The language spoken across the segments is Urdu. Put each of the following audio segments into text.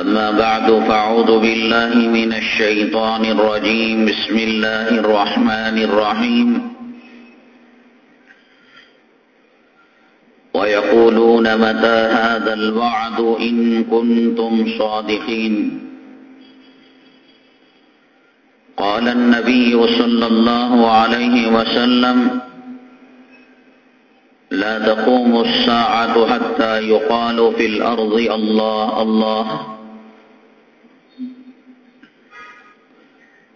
أما بعد فأعوذ بالله من الشيطان الرجيم. بسم الله الرحمن الرحيم. ويقولون متى هذا الوعد إن كنتم صادقين؟ قال النبي صلى الله عليه وسلم لا تقوم الساعة حتى يقال في الأرض الله الله.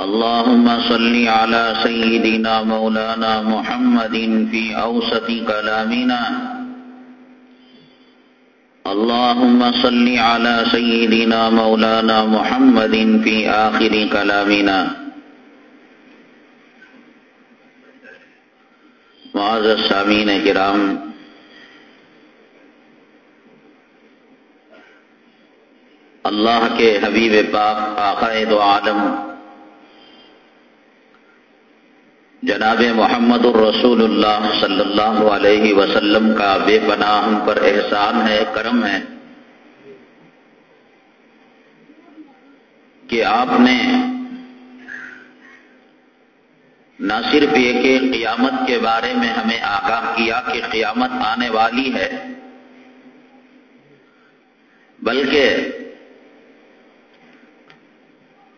اللهم صل على سيدنا مولانا محمد في أوسط كلامنا. اللهم صل على سيدنا مولانا محمد في آخر كلامنا. معاذ السامين کرام. اللہ کے حبیب پاک آقائد و عالم جناب محمد الرسول اللہ صلی اللہ علیہ وسلم کا بے پناہ ہم پر احسان ہے، کرم ہے کہ آپ نے نہ صرف یہ کہ قیامت کے بارے میں ہمیں آگاہ کیا کہ قیامت آنے والی ہے، بلکہ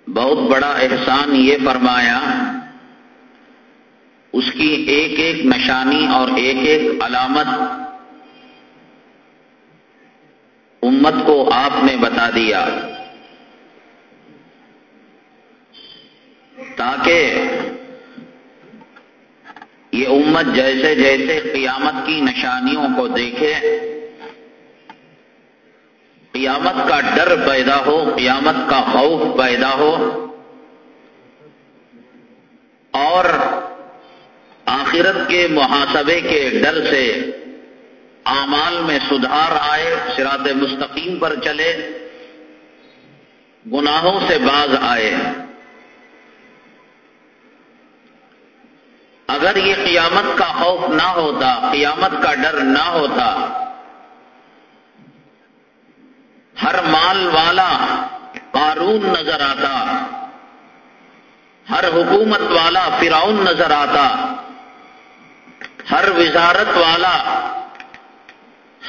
بہت بڑا احسان یہ فرمایا اس کی ایک ایک نشانی اور ایک ایک علامت امت کو آپ نے بتا دیا۔ تاکہ یہ امت جیسے جیسے قیامت کی نشانیوں کو دیکھے، قیامت کا ڈر پیدا ہو، قیامت کا خوف پیدا ہو، اور آخرت کے محاسبے کے ڈر سے اعمال میں سدھار آئے سرات مستقیم پر چلے، گناہوں سے باز آئے۔ اگر یہ قیامت کا خوف نہ ہوتا، قیامت کا ڈر نہ ہوتا، ہر مال والا قارون نظر آتا، ہر حکومت والا فراؤن نظر آتا ہر وزارت والا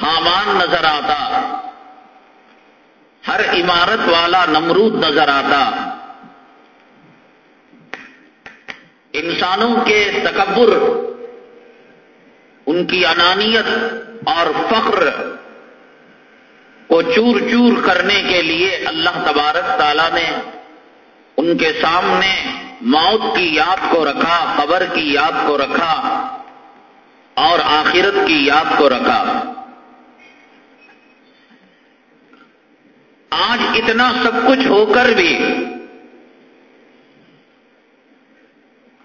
حامان نظر آتا، ہر عمارت والا نمرود نظر آتا۔ انسانوں کے تکبر، ان کی انانیت اور فخر کو چور چور کرنے کے لیے اللہ تبارک تعالیٰ نے ان کے سامنے موت کی یاد کو رکھا، قبر کی یاد کو رکھا۔ اور آخرت کی یاد کو رکھا۔ آج اتنا سب کچھ ہو کر بھی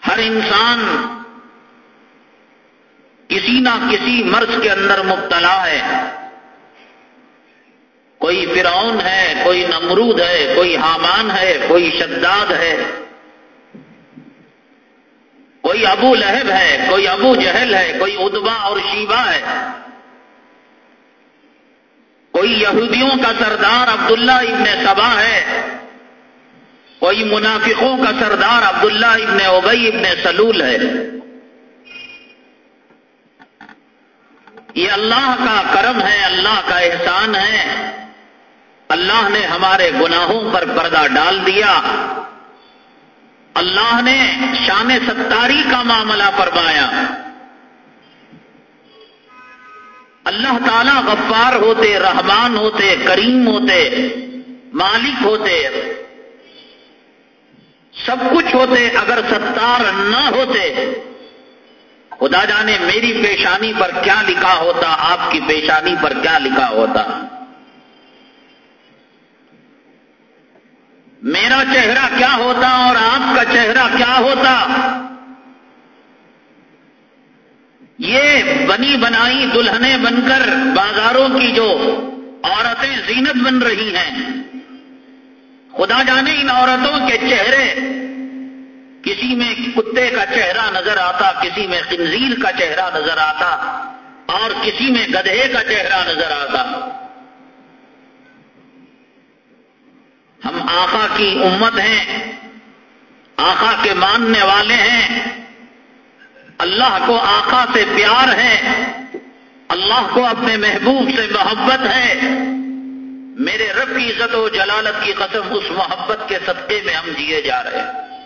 ہر انسان کسی نہ کسی مرض کے اندر مبتلا ہے۔ کوئی فرعون ہے، کوئی نمرود ہے، کوئی حامان ہے، کوئی شداد ہے۔ کوئی ابو لہب ہے، کوئی ابو جہل ہے، کوئی ادبا اور شیبا ہے۔ کوئی یہودیوں کا سردار عبداللہ ابن سبا ہے۔ کوئی منافقوں کا سردار عبداللہ ابن ابئی ابن سلول ہے۔ یہ اللہ کا کرم ہے، اللہ کا احسان ہے۔ اللہ نے ہمارے گناہوں پر پردہ ڈال دیا۔ اللہ نے شان ستاری کا معاملہ فرمایا۔ اللہ تعالی غفار ہوتے، رحمان ہوتے، کریم ہوتے، مالک ہوتے۔ سب کچھ ہوتے اگر ستار نہ ہوتے۔ خدا جانے میری پیشانی پر کیا لکھا ہوتا، آپ کی پیشانی پر کیا لکھا ہوتا۔ میرا چہرہ کیا ہوتا اور آپ کا چہرہ کیا ہوتا؟ یہ بنی بنائی دلہنیں بن کر بازاروں کی جو عورتیں زینت بن رہی ہیں، خدا جانے ان عورتوں کے چہرے کسی میں کتے کا چہرہ نظر آتا، کسی میں خنزیر کا چہرہ نظر آتا اور کسی میں گدھے کا چہرہ نظر آتا۔ ہم آقا کی امت ہیں، آقا کے ماننے والے ہیں۔ اللہ کو آقا سے پیار ہے، اللہ کو اپنے محبوب سے محبت ہے۔ میرے رب کی عزت و جلالت کی قسم اس محبت کے صدقے میں ہم جیے جا رہے ہیں۔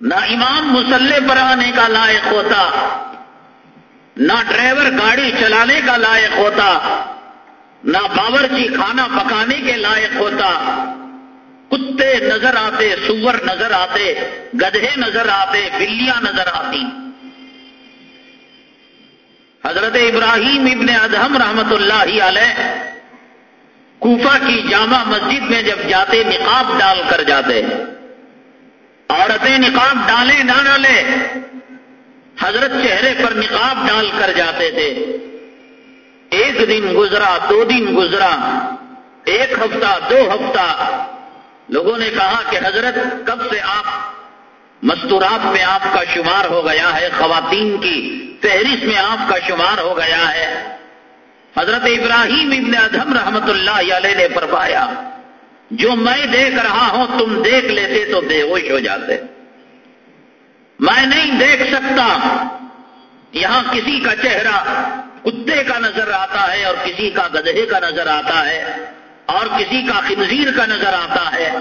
نہ امام مسلح پر آنے کا لائق ہوتا، نہ ڈرائیور گاڑی چلانے کا لائق ہوتا۔ نہ باورچی کھانا پکانے کے لائق ہوتا۔ کتے نظر آتے، سور نظر آتے، گدھے نظر آتے، بلیاں نظر آتی۔ حضرت ابراہیم ابن ادہم رحمت اللہ علیہ کوفہ کی جامع مسجد میں جب جاتے، نقاب ڈال کر جاتے۔ عورتیں نقاب ڈالیں، نہ ڈالے حضرت چہرے پر نقاب ڈال کر جاتے تھے۔ ایک دن گزرا، دو دن گزرا، ایک ہفتہ، دو ہفتہ۔ لوگوں نے کہا کہ حضرت، کب سے آپ مستورات میں آپ کا شمار ہو گیا ہے؟ خواتین کی فہرست میں آپ کا شمار ہو گیا ہے۔ حضرت ابراہیم ابن ادھم رحمت اللہ علیہ نے فرمایا، جو میں دیکھ رہا ہوں، تم دیکھ لیتے تو بے ہوش ہو جاتے۔ میں نہیں دیکھ سکتا۔ یہاں کسی کا چہرہ کتے کا نظر آتا ہے اور کسی کا گدھے کا نظر آتا ہے اور کسی کا خنزیر کا نظر آتا ہے۔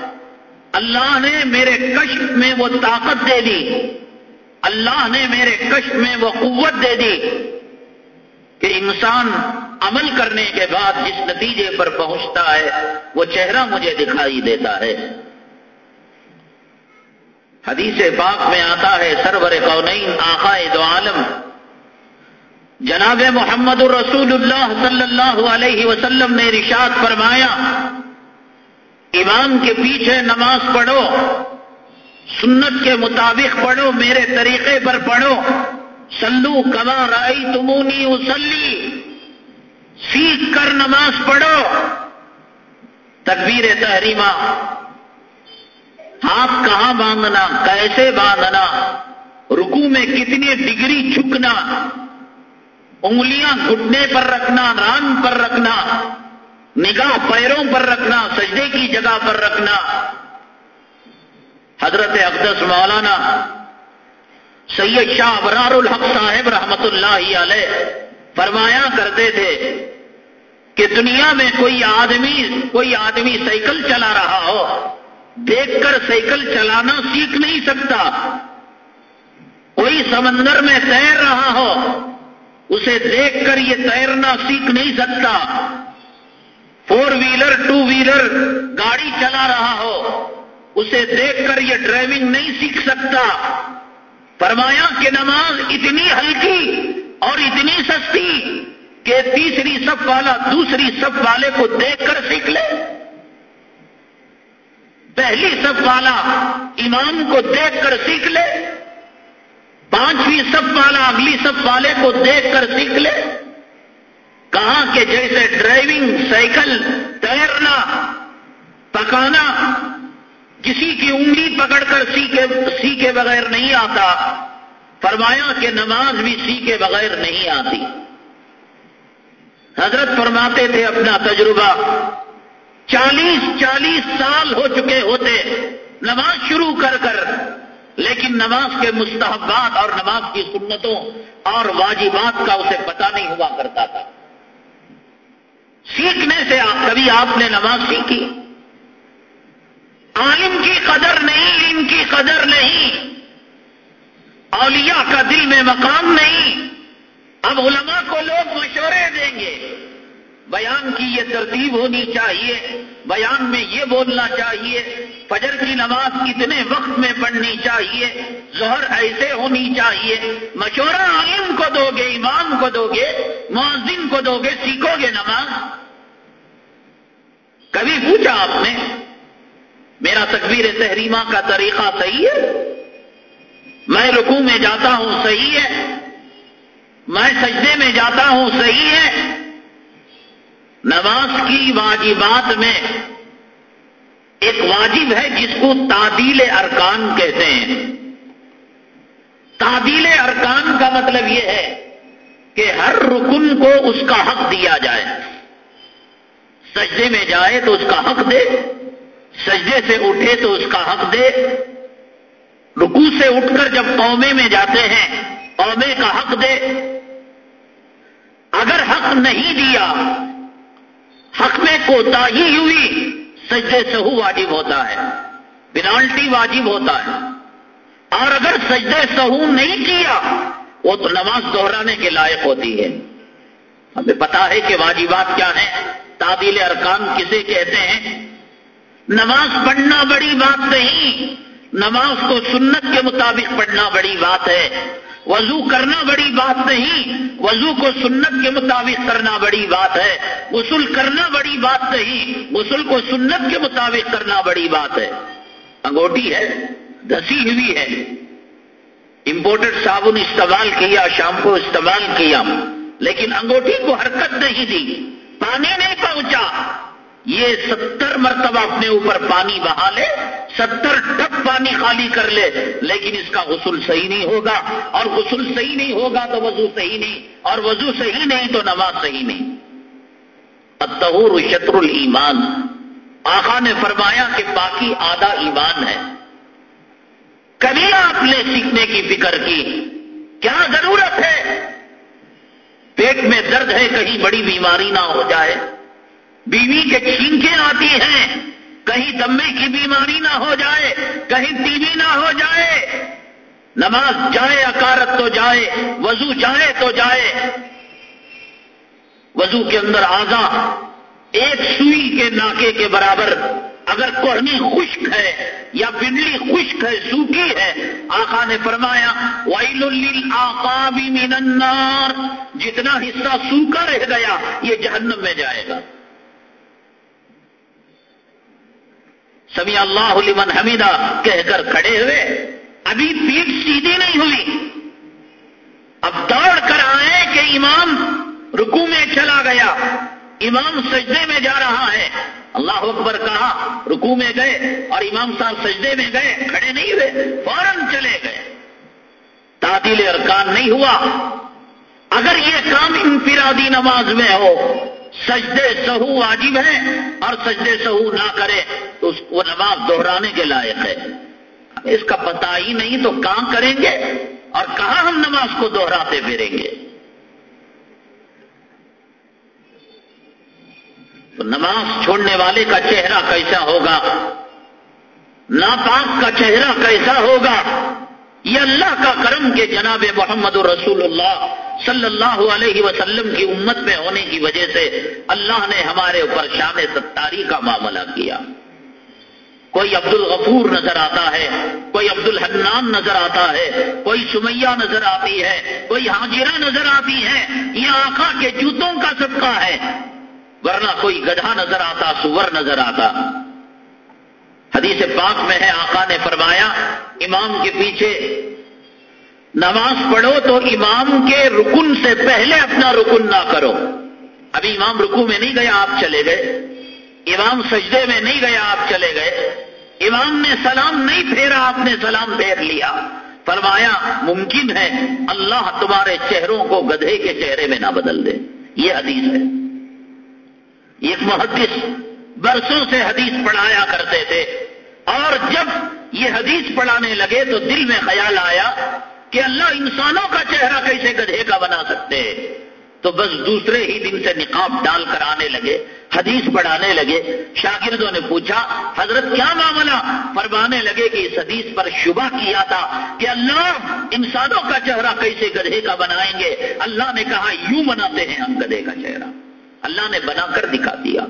اللہ نے میرے کشف میں وہ طاقت دے دی۔ اللہ نے میرے کشف میں وہ قوت دے دی کہ انسان عمل کرنے کے بعد جس نتیجے پر پہنچتا ہے، وہ چہرہ مجھے دکھائی دیتا ہے۔ حدیث پاک میں آتا ہے، سرور قونین، آقا دو عالم جناب محمد الرسول اللہ صلی اللہ علیہ وسلم نے رشاد فرمایا، امام کے پیچھے نماز پڑھو، سنت کے مطابق پڑھو، میرے طریقے پر پڑھو۔ سلو کما رائی تمونی اسلی سیکھ کر نماز پڑھو۔ تکبیر تحریمہ ہاتھ کہاں باندھنا، کیسے باندھنا رکو میں کتنی ڈگری جھکنا انگلیاں گھٹنے پر رکھنا، ران پر رکھنا، نگاہ پیروں پر رکھنا، سجدے کی جگہ پر رکھنا۔ حضرت اقدس مولانا سید شاہ برار الحق صاحب رحمت اللہ علیہ فرمایا کرتے تھے کہ دنیا میں کوئی آدمی کوئی آدمی سائیکل چلا رہا ہو، دیکھ کر سائیکل چلانا سیکھ نہیں سکتا۔ کوئی سمندر میں تیر رہا ہو اسے دیکھ کر یہ تیرنا سیکھ نہیں سکتا۔ فور ویلر ٹو ویلر گاڑی چلا رہا ہو۔ اسے دیکھ کر یہ ڈرائیونگ نہیں سیکھ سکتا۔ فرمایا کہ نماز اتنی ہلکی اور اتنی سستی کہ تیسری سب والا دوسری سب والے کو دیکھ کر سیکھ لے۔ پہلی سب والا امام کو دیکھ کر سیکھ لے۔ پانچویں سب والا، اگلی سب والے کو دیکھ کر سیکھ لے کہا کہ جیسے ڈرائیونگ سائیکل تیرنا، پکانا، کسی کی انگلی پکڑ کر سیکھے سیکھے بغیر نہیں آتا۔ فرمایا کہ نماز بھی سیکھے بغیر نہیں آتی۔ حضرت فرماتے تھے اپنا تجربہ۔ چالیس چالیس سال ہو چکے ہوتے۔ نماز شروع کر کر لیکن نماز کے مستحبات اور نماز کی سنتوں اور واجبات کا اسے پتہ نہیں ہوا کرتا تھا۔ سیکھنے سے کبھی آپ نے نماز سیکھی؟ عالم کی قدر نہیں ان کی قدر نہیں۔ اولیاء کا دل میں مقام نہیں۔ اب علماء کو لوگ مشورے دیں گے۔ بیان کی یہ ترتیب ہونی چاہیے، بیان میں یہ بولنا چاہیے، فجر کی نماز کتنے وقت میں پڑھنی چاہیے، ظہر ایسے ہونی چاہیے، مشورہ عالم کو دو گے امام کو دو گے معذن کو دو گے سیکھو گے نماز؟ کبھی پوچھا آپ نے، میرا تکبیر تحریمہ کا طریقہ صحیح ہے؟ میں رکوع میں جاتا ہوں صحیح ہے؟ میں سجدے میں جاتا ہوں صحیح ہے؟ نماز کی واجبات میں ایک واجب ہے جس کو تعدیل ارکان کہتے ہیں۔ تعدیل ارکان کا مطلب یہ ہے کہ ہر رکن کو اس کا حق دیا جائے۔ سجدے میں جائے تو اس کا حق دے، سجدے سے اٹھے تو اس کا حق دے۔ رکو سے اٹھ کر جب قومے میں جاتے ہیں، قومے کا حق دے۔ اگر حق نہیں دیا حق میں کوتا ہی ہوئی، سجدے سہو واجب ہوتا ہے پینالٹی واجب ہوتا ہے۔ اور اگر سجدے سہو نہیں کیا، وہ تو نماز دہرانے کے لائق ہوتی ہے۔ ہمیں پتا ہے کہ واجبات کیا ہیں۔ تعدیل ارکان کسے کہتے ہیں؟ نماز پڑھنا بڑی بات نہیں، نماز کو سنت کے مطابق پڑھنا بڑی بات ہے۔ وضو کرنا بڑی بات نہیں، وضو کو سنت کے مطابق کرنا بڑی بات ہے، غسل کرنا بڑی بات نہیں، غسل کو سنت کے مطابق کرنا بڑی بات ہے۔ انگوٹی ہے، دسی ہوئی ہے۔ امپورٹڈ صابن استعمال کیا شیمپو استعمال کیا، لیکن انگوٹھی کو حرکت نہیں دی، پانی نہیں پہنچا۔ یہ ستر مرتبہ اپنے اوپر پانی بہا لے ستر ٹپ پانی خالی کر لے، لیکن اس کا غسل صحیح نہیں ہوگا۔ اور غسل صحیح نہیں ہوگا تو وضو صحیح نہیں، اور وضو صحیح نہیں تو نماز صحیح نہیں۔ اتہور شطر المان آخا نے فرمایا کہ باقی آدھا ایمان ہے۔ کبھی آپ نے سیکھنے کی فکر کی؟ کیا ضرورت ہے؟ پیٹ میں درد ہے، کہیں بڑی بیماری نہ ہو جائے۔ بیوی کے چھینکیں آتی ہیں۔ کہیں دمے کی بیماری نہ ہو جائے، کہیں ٹی وی نہ ہو جائے۔ نماز جائے، اکارت تو جائے، وضو جائے تو جائے۔ وضو کے اندر آزا، ایک سوئی کے ناکے کے برابر اگر کوہنی خشک ہے یا بنلی خشک ہے، سوکھی ہے، آقا نے فرمایا وائل آقابی النار۔ جتنا حصہ سوکھا رہ گیا، یہ جہنم میں جائے گا۔ سمی اللہ لمن حمیدہ کہہ کر کھڑے ہوئے، ابھی پیٹ سیدھی نہیں ہوئی۔ اب دوڑ کر آئے کہ امام رکو میں چلا گیا، امام سجدے میں جا رہا ہے۔ اللہ اکبر کہا رکو میں گئے اور امام صاحب سجدے میں گئے، کھڑے نہیں ہوئے، فوراً چلے گئے۔ تعدیل ارکان نہیں ہوا۔ اگر یہ کام انفرادی نماز میں ہو سجدے سہو واجب ہے اور سجدے سہو نہ کرے تو اس کو نماز دہرانے کے لائق ہے۔ اس کا پتہ ہی نہیں تو کہاں کریں گے اور کہاں ہم نماز کو دوہراتے پھریں گے۔ تو نماز چھوڑنے والے کا چہرہ کیسا ہوگا؟ ناپاک کا چہرہ کیسا ہوگا؟ یہ اللہ کا کرم کے جناب محمد رسول اللہ صلی اللہ علیہ وسلم کی امت میں ہونے کی وجہ سے اللہ نے ہمارے اوپر شان ستاری کا معاملہ کیا۔ کوئی عبد الغفور نظر آتا ہے، کوئی عبد الحنان نظر آتا ہے، کوئی سمیہ نظر آتی ہے، کوئی حاجرہ نظر آتی ہے، یہ آقا کے جوتوں کا صدقہ ہے۔ ورنہ کوئی گدھا نظر آتا، سور نظر آتا۔ حدیث پاک میں ہے، آقا نے فرمایا، امام کے پیچھے نماز پڑھو تو امام کے رکن سے پہلے اپنا رکن نہ کرو۔ ابھی امام رکو میں نہیں گیا آپ چلے گئے۔ امام سجدے میں نہیں گیا آپ چلے گئے۔ امام نے سلام نہیں پھیرا، آپ نے سلام پھیر لیا۔ فرمایا، ممکن ہے اللہ تمہارے چہروں کو گدھے کے چہرے میں نہ بدل دے۔ یہ حدیث ہے۔ ایک محدث برسوں سے حدیث پڑھایا کرتے تھے۔ اور جب یہ حدیث پڑھانے لگے تو دل میں خیال آیا کہ اللہ انسانوں کا چہرہ کیسے گدھے کا بنا سکتے تو بس دوسرے ہی دن سے نقاب ڈال کر آنے لگے، حدیث پڑھانے لگے، شاگردوں نے پوچھا، حضرت کیا معاملہ؟ فرمانے لگے کہ اس حدیث پر شبہ کیا تھا کہ اللہ انسانوں کا چہرہ کیسے گدھے کا بنائیں گے؟ اللہ نے کہا، یوں بناتے ہیں ہم گدھے کا چہرہ۔ اللہ نے بنا کر دکھا دیا۔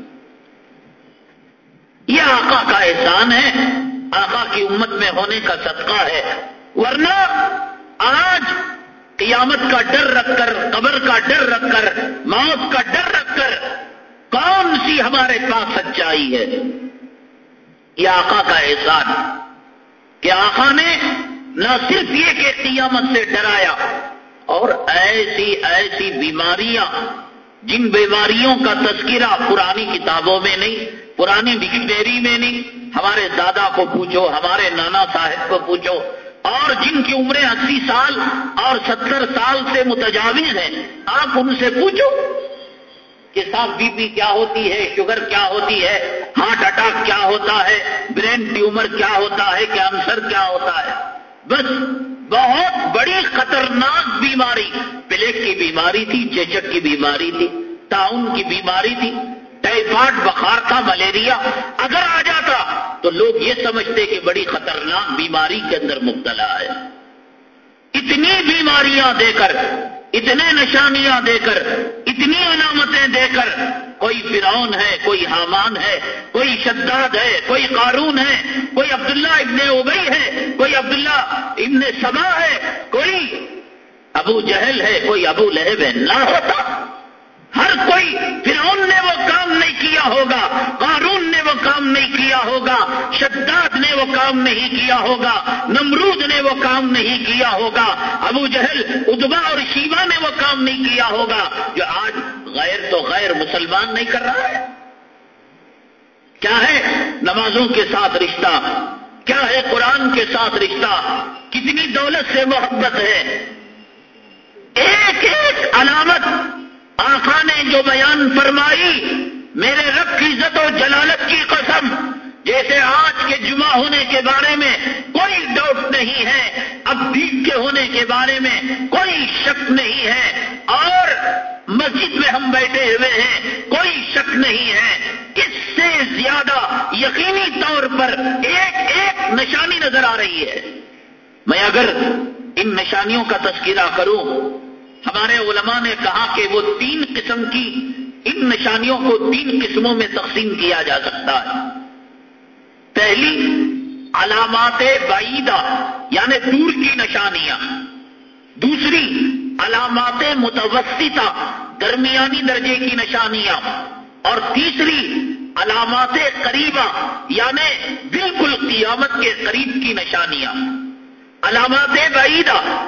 یہ آقا کا احسان ہے، آقا کی امت میں ہونے کا صدقہ ہے۔ ورنہ آج قیامت کا ڈر رکھ کر، قبر کا ڈر رکھ کر، موت کا ڈر رکھ کر کون سی ہمارے پاس سچائی ہے؟ یہ آقا کا احسان کہ آقا نے نہ صرف یہ کہ قیامت سے ڈرایا اور ایسی ایسی بیماریاں جن بیماریوں کا تذکرہ پرانی کتابوں میں نہیں، پرانی ڈکشنری میں نہیں، ہمارے دادا کو پوچھو، ہمارے نانا صاحب کو پوچھو اور جن کی عمریں اسی سال اور ستر سال سے متجاوز ہیں، آپ ان سے پوچھو کہ صاحب بی پی کیا ہوتی ہے، شوگر کیا ہوتی ہے، ہارٹ اٹیک کیا ہوتا ہے، برین ٹیومر کیا ہوتا ہے، کینسر کیا ہوتا ہے۔ بس بہت بڑی خطرناک بیماری، پلیٹ کی بیماری تھی، چیچک کی بیماری تھی ٹاؤن کی بیماری تھی۔ ٹائیفائڈ بخار تھا ملیریا اگر آ جاتا تو لوگ یہ سمجھتے کہ بڑی خطرناک بیماری کے اندر مبتلا ہے۔ اتنی بیماریاں دے کر، اتنے نشانیاں دے کر، اتنی علامتیں دے کر کوئی فرعون ہے، کوئی حامان ہے، کوئی شداد ہے، کوئی قارون ہے، کوئی عبداللہ ابن ابئی ہے، کوئی عبداللہ ابن سبا ہے، کوئی ابو جہل ہے، کوئی ابو لہب ہے نہ ہوتا۔ ہر کوئی فرعون نے وہ کام نہیں کیا ہوگا، قارون نے وہ کام نہیں کیا ہوگا، شداد نے وہ کام نہیں کیا ہوگا، نمرود نے وہ کام نہیں کیا ہوگا، ابو جہل، ادبا اور شیوا نے وہ کام نہیں کیا ہوگا، جو آج غیر تو غیر مسلمان نہیں کر رہا ہے۔ کیا ہے نمازوں کے ساتھ رشتہ؟ کیا ہے قرآن کے ساتھ رشتہ؟ کتنی دولت سے محبت ہے۔ ایک ایک علامت آخا نے جو بیان فرمائی، میرے رب کی عزت و جلالت کی قسم، جیسے آج کے جمعہ ہونے کے بارے میں کوئی ڈاؤٹ نہیں ہے، اب دید کے ہونے کے بارے میں کوئی شک نہیں ہے، اور مسجد میں ہم بیٹھے ہوئے ہیں، کوئی شک نہیں ہے۔ اس سے زیادہ یقینی طور پر ایک ایک نشانی نظر آ رہی ہے۔ میں اگر ان نشانیوں کا تذکرہ کروں ہمارے علماء نے کہا کہ وہ تین قسم کی ان نشانیوں کو تین قسموں میں تقسیم کیا جا سکتا ہے۔ پہلی، علامات بعیدہ یعنی دور کی نشانیاں۔ دوسری، علامات متوسطہ، درمیانی درجے کی نشانیاں۔ اور تیسری، علامات قریبہ یعنی بالکل قیامت کے قریب کی نشانیاں۔ علامات بعیدہ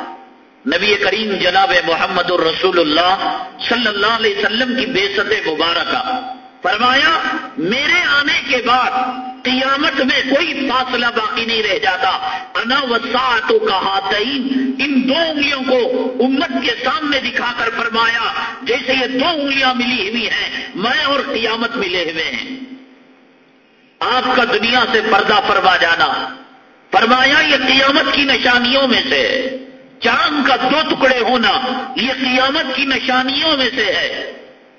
نبی کریم جناب محمد الرسول اللہ صلی اللہ علیہ وسلم کی بے مبارکہ۔ فرمایا، میرے آنے کے بعد قیامت میں کوئی فاصلہ باقی نہیں رہ جاتا۔ انا وساطوں کا ہاتھین ان دو انگلیوں کو امت کے سامنے دکھا کر فرمایا، جیسے یہ دو انگلیاں ملی ہوئی ہیں، میں اور قیامت ملے ہوئے ہیں۔ آپ کا دنیا سے پردہ فرما جانا۔ فرمایا، یہ قیامت کی نشانیوں میں سے چاند کا دو ٹکڑے ہونا یہ قیامت کی نشانیوں میں سے ہے۔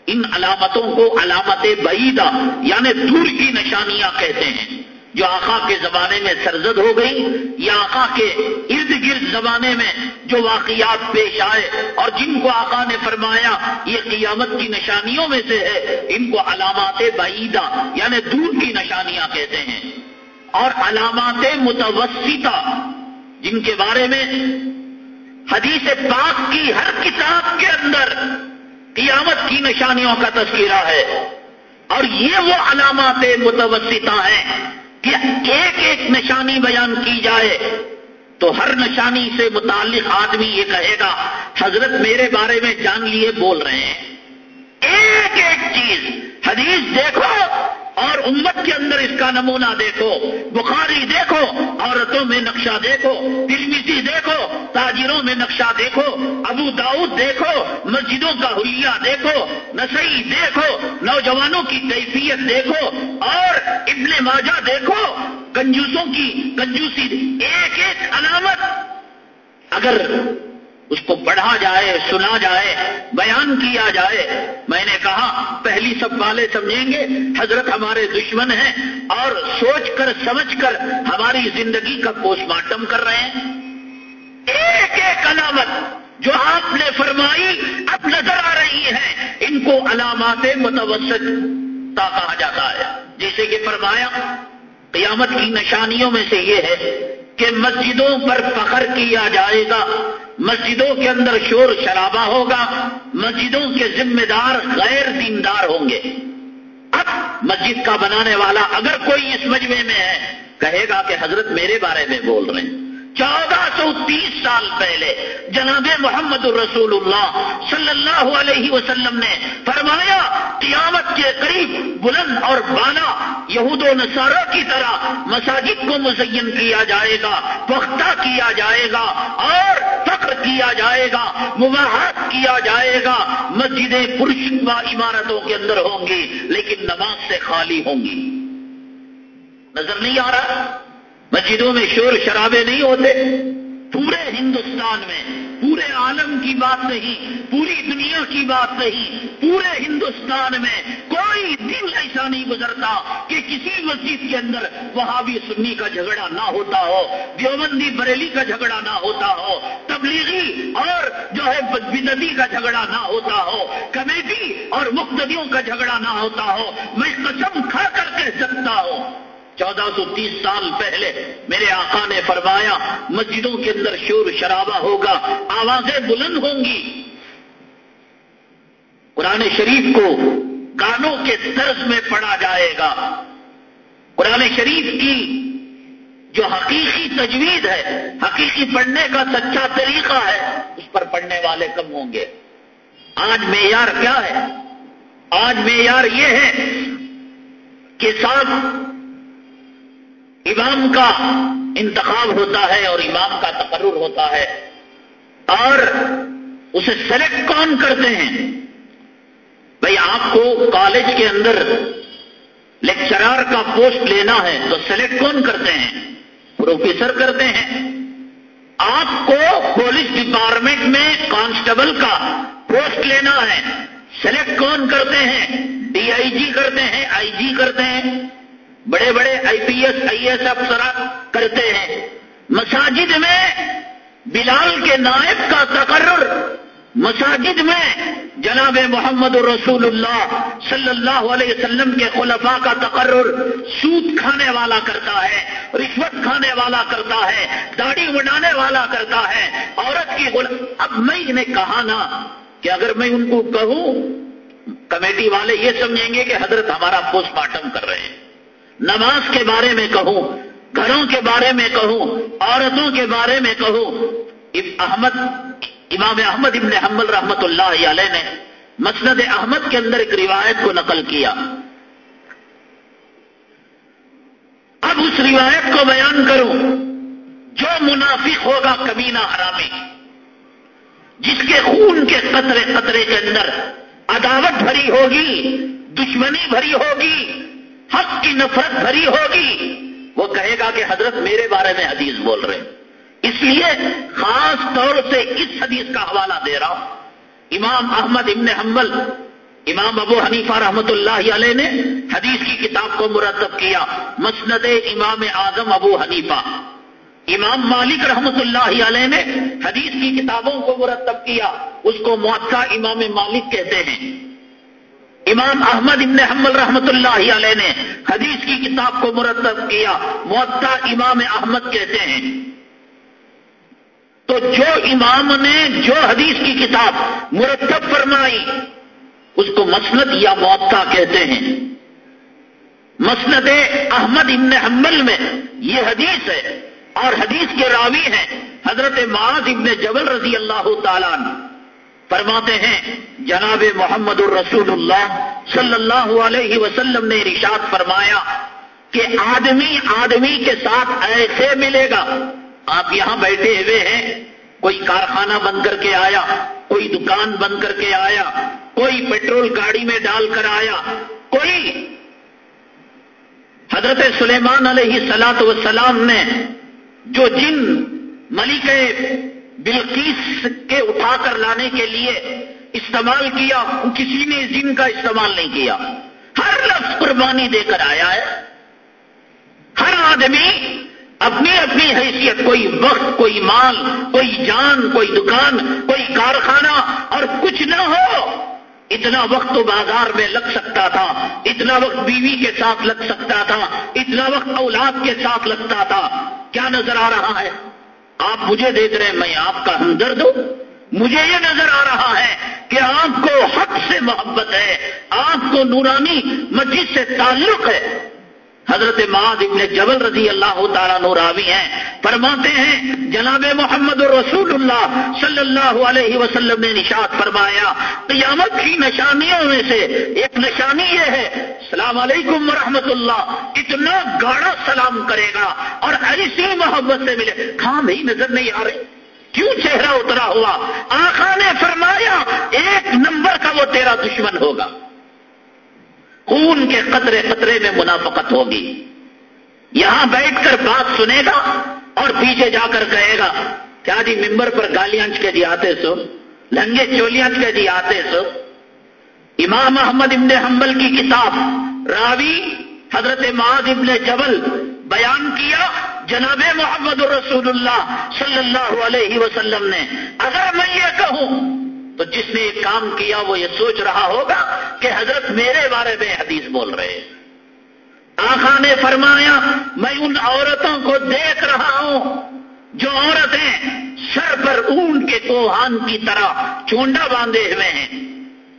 ان علامتوں کو علامت بعیدہ یعنی دور کی نشانیاں کہتے ہیں، جو آقا کے زمانے میں سرزد ہو گئی یا آقا کے ارد گرد زمانے میں جو واقعات پیش آئے۔ اور جن کو آقا نے فرمایا یہ قیامت کی نشانیوں میں سے ہے، ان کو علامات بعیدہ یعنی دور کی نشانیاں کہتے ہیں۔ اور علامات متوسطہ، جن کے بارے میں حدیث پاک کی ہر کتاب کے اندر قیامت کی نشانیوں کا تذکرہ ہے۔ اور یہ وہ علامات متوسطہ ہیں کہ ایک ایک نشانی بیان کی جائے تو ہر نشانی سے متعلق آدمی یہ کہے گا، حضرت میرے بارے میں جان لیے بول رہے ہیں۔ ایک ایک چیز، حدیث دیکھو۔ اور امت کے اندر اس کا نمونہ دیکھو، بخاری دیکھو، عورتوں میں نقشہ دیکھو ترمیسی دیکھو، تاجروں میں نقشہ دیکھو، ابو داؤد دیکھو، مسجدوں کا حلیہ دیکھو، نسائی دیکھو، نوجوانوں کی کیفیت دیکھو، اور ابن ماجہ دیکھو، کنجوسوں کی، کنجوسی ایک ایک علامت، اگر اس کو پڑھا جائے، سنا جائے، بیان کیا جائے۔ میں نے کہا، پہلی سب والے سمجھیں گے، حضرت ہمارے دشمن ہیں اور سوچ کر، سمجھ کر ہماری زندگی کا پوسٹ مارٹم کر رہے ہیں۔ ایک ایک علامت جو آپ نے فرمائی، اب نظر آ رہی ہے۔ ان کو علامات متوسط کہا جاتا ہے۔ جیسے کہ فرمایا، قیامت کی نشانیوں میں سے یہ ہے کہ مسجدوں پر فخر کیا جائے گا۔ مسجدوں کے اندر شور شرابہ ہوگا، مسجدوں کے ذمہ دار غیر دیندار ہوں گے۔ اب مسجد کا بنانے والا اگر کوئی اس مجمے میں ہے، کہے گا کہ حضرت میرے بارے میں بول رہے ہیں۔ چودہ سو تیس سال پہلے جناب محمد الرسول اللہ صلی اللہ علیہ وسلم نے فرمایا، قیامت کے قریب بلند اور بالا یہود و نصارہ کی طرح مساجد کو مزین کیا جائے گا، پختہ کیا جائے گا، اور فخر کیا جائے گا مباحت کیا جائے گا۔ مسجدیں پرش عمارتوں کے اندر ہوں گی، لیکن نماز سے خالی ہوں گی۔ نظر نہیں آ رہا؟ مسجدوں میں شور شرابے نہیں ہوتے؟ پورے ہندوستان میں، پورے عالم کی بات نہیں، پوری دنیا کی بات نہیں، پورے ہندوستان میں کوئی دن ایسا نہیں گزرتا کہ کسی مسجد کے اندر وہاں بھی سنی کا جھگڑا نہ ہوتا ہو، دیوبندی بریلی کا جھگڑا نہ ہوتا ہو، تبلیغی اور جو ہے بدنتی کا جھگڑا نہ ہوتا ہو، کمیٹی اور مقتدیوں کا جھگڑا نہ ہوتا ہو، میں قسم کھا کر کہہ سکتا ہوں۔ چودہ سو تیس سال پہلے میرے آقا نے فرمایا، مسجدوں کے اندر شور شرابہ ہوگا، آوازیں بلند ہوں گی۔ قرآن شریف کو گانوں کے طرز میں پڑھا جائے گا۔ قرآن شریف کی جو حقیقی تجوید ہے، حقیقی پڑھنے کا سچا طریقہ ہے، اس پر پڑھنے والے کم ہوں گے۔ آج معیار کیا ہے؟ آج معیار یہ ہے کہ ساتھ امام کا انتخاب ہوتا ہے اور امام کا تقرر ہوتا ہے اور اسے سلیکٹ کون کرتے ہیں؟ بھائی آپ کو کالج کے اندر لیکچرار کا پوسٹ لینا ہے تو سلیکٹ کون کرتے ہیں؟ پروفیسر کرتے ہیں۔ آپ کو پولیس ڈپارٹمنٹ میں کانسٹیبل کا پوسٹ لینا ہے۔ سلیکٹ کون کرتے ہیں؟ ڈی آئی جی کرتے ہیں آئی جی کرتے ہیں۔ بڑے بڑے آئی پی ایس، آئی ایس افسران کرتے ہیں۔ مساجد میں بلال کے نائب کا تقرر۔ مساجد میں جناب محمد رسول اللہ صلی اللہ علیہ وسلم کے خلفاء کا تقرر سود کھانے والا کرتا ہے، رشوت کھانے والا کرتا ہے، داڑھی اڑانے والا کرتا ہے۔ عورت کی غل... اب میں انہیں کہا نا کہ اگر میں ان کو کہوں، کمیٹی والے یہ سمجھیں گے کہ حضرت ہمارا پوسٹ مارٹم کر رہے ہیں۔ نماز کے بارے میں کہوں، گھروں کے بارے میں کہوں، عورتوں کے بارے میں کہوں۔ احمد، امام احمد ابن حمل رحمت اللہ علیہ نے مسند احمد کے اندر ایک روایت کو نقل کیا۔ اب اس روایت کو بیان کروں۔ جو منافق ہوگا کمینہ حرامی، جس کے خون کے قطرے قطرے کے اندر عداوت بھری ہوگی، دشمنی بھری ہوگی حق کی نفرت بھری ہوگی۔ وہ کہے گا کہ حضرت میرے بارے میں حدیث بول رہے اس لیے خاص طور سے اس حدیث کا حوالہ دے رہا ہوں۔ امام احمد ابن حنبل، امام ابو حنیفہ رحمت اللہ علیہ نے حدیث کی کتاب کو مرتب کیا۔ مسند امام اعظم ابو حنیفہ۔ امام مالک رحمت اللہ علیہ نے حدیث کی کتابوں کو مرتب کیا۔ اس کو معطا امام مالک کہتے ہیں۔ امام احمد ابن حمل رحمت اللہ علیہ نے حدیث کی کتاب کو مرتب کیا معطا امام احمد کہتے ہیں۔ تو جو امام نے جو حدیث کی کتاب مرتب فرمائی، اس کو مسند یا معطا کہتے ہیں۔ مسند احمد ابن حمل میں یہ حدیث ہے اور حدیث کے راوی ہیں حضرت معاذ ابن جبل رضی اللہ تعالیٰ فرماتے ہیں، جناب محمد الرسول اللہ صلی اللہ علیہ وسلم نے رشاد فرمایا کہ آدمی آدمی کے ساتھ ایسے ملے گا۔ آپ یہاں بیٹھے ہوئے ہیں، کوئی کارخانہ بند کر کے آیا، کوئی دکان بند کر کے آیا، کوئی پیٹرول گاڑی میں ڈال کر آیا، کوئی حضرت سلیمان علیہ سلاط وسلام نے جو جن ملک بلقیس کے اٹھا کر لانے کے لیے استعمال کیا، کسی نے جن کا استعمال نہیں کیا۔ ہر لفظ قربانی دے کر آیا ہے۔ ہر آدمی اپنی اپنی حیثیت، کوئی وقت، کوئی مال، کوئی جان، کوئی دکان، کوئی کارخانہ، اور کچھ نہ ہو، اتنا وقت تو بازار میں لگ سکتا تھا، اتنا وقت بیوی کے ساتھ لگ سکتا تھا، اتنا وقت اولاد کے ساتھ لگتا تھا۔ کیا نظر آ رہا ہے؟ آپ مجھے دیکھ رہے ہیں میں آپ کا ہمدرد ہوں۔ مجھے یہ نظر آ رہا ہے کہ آپ کو حق سے محبت ہے، آپ کو نورانی مسجد سے تعلق ہے۔ حضرت معاذ ابن جبل رضی اللہ تعالیٰ نوراوی ہیں، فرماتے ہیں، جناب محمد رسول اللہ صلی اللہ علیہ وسلم نے نشاد فرمایا، قیامت کی نشانیوں میں سے ایک نشانی یہ ہے، السلام علیکم ورحمۃ اللہ، اتنا گاڑا سلام کرے گا اور ایسی محبت سے ملے۔ ہاں بھی نظر نہیں آ رہی۔ کیوں چہرہ اترا ہوا؟ آخا نے فرمایا، ایک نمبر کا وہ تیرا دشمن ہوگا۔ خون کے قطرے قطرے میں منافقت ہوگی۔ یہاں بیٹھ کر بات سنے گا اور پیچھے جا کر کہے گا، کیا جی ممبر پر گالیاں کے جی آتے سو؟ لنگے چولیاں کے جی آتے سو؟ امام احمد ابن حنبل کی کتاب راوی حضرت معاذ ابن جبل بیان کیا، جناب محمد رسول اللہ صلی اللہ علیہ وسلم نے۔ اگر میں یہ کہوں تو جس نے یہ کام کیا وہ یہ سوچ رہا ہوگا کہ حضرت میرے بارے میں حدیث بول رہے ہیں۔ آخا نے فرمایا، میں ان عورتوں کو دیکھ رہا ہوں جو عورتیں سر پر اون کے کوہان کی طرح چونڈا باندھے ہوئے ہیں۔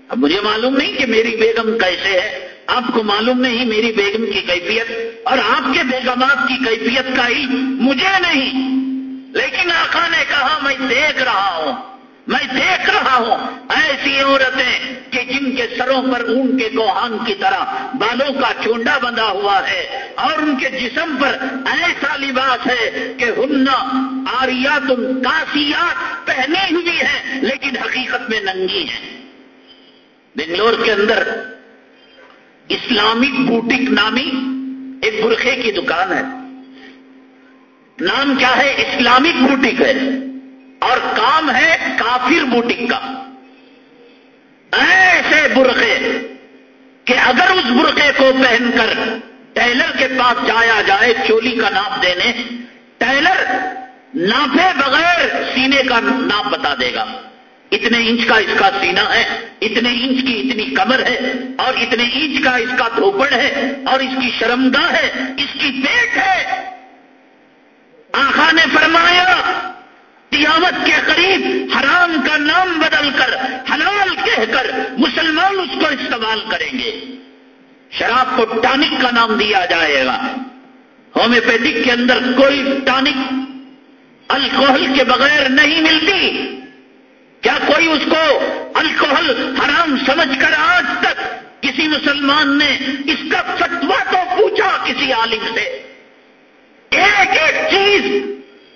اب مجھے معلوم نہیں کہ میری بیگم کیسے ہے۔ آپ کو معلوم نہیں میری بیگم کی کیفیت اور آپ کے بیگمات کی کیفیت کا ہی مجھے نہیں۔ لیکن آقا نے کہا، میں دیکھ رہا ہوں۔ میں دیکھ رہا ہوں ایسی عورتیں کہ جن کے سروں پر اون کے گوہان کی طرح بالوں کا چونڈا بندھا ہوا ہے اور ان کے جسم پر ایسا لباس ہے کہ ہننا آریات کاسیات پہنی ہوئی ہیں، لیکن حقیقت میں ننگی ہیں۔ بنگلور کے اندر اسلامک بوٹک نامی ایک برقے کی دکان ہے۔ نام کیا ہے؟ اسلامک بوٹک ہے۔ اور کام ہے کافر بوٹک کا۔ ایسے برقے کہ اگر اس برقے کو پہن کر ٹیلر کے پاس جایا جائے چولی کا ناپ دینے، ٹیلر ناپے بغیر سینے کا ناپ بتا دے گا۔ اتنے انچ کا اس کا سینہ ہے، اتنے انچ کی اتنی کمر ہے، اور اتنے انچ کا اس کا دھوپڑ ہے، اور اس کی شرمگاہ ہے، اس کی پیٹ ہے۔ آخا نے فرمایا قیامت کے قریب حرام کا نام بدل کر، حلال کہہ کر مسلمان اس کو استعمال کریں گے۔ شراب کو ٹانک کا نام دیا جائے گا۔ ہومیوپیتھک کے اندر کوئی ٹانک الکوہل کے بغیر نہیں ملتی۔ کیا کوئی اس کو الکوہل حرام سمجھ کر آج تک کسی مسلمان نے اس کا فتوا تو پوچھا کسی عالم سے؟ ایک ایک چیز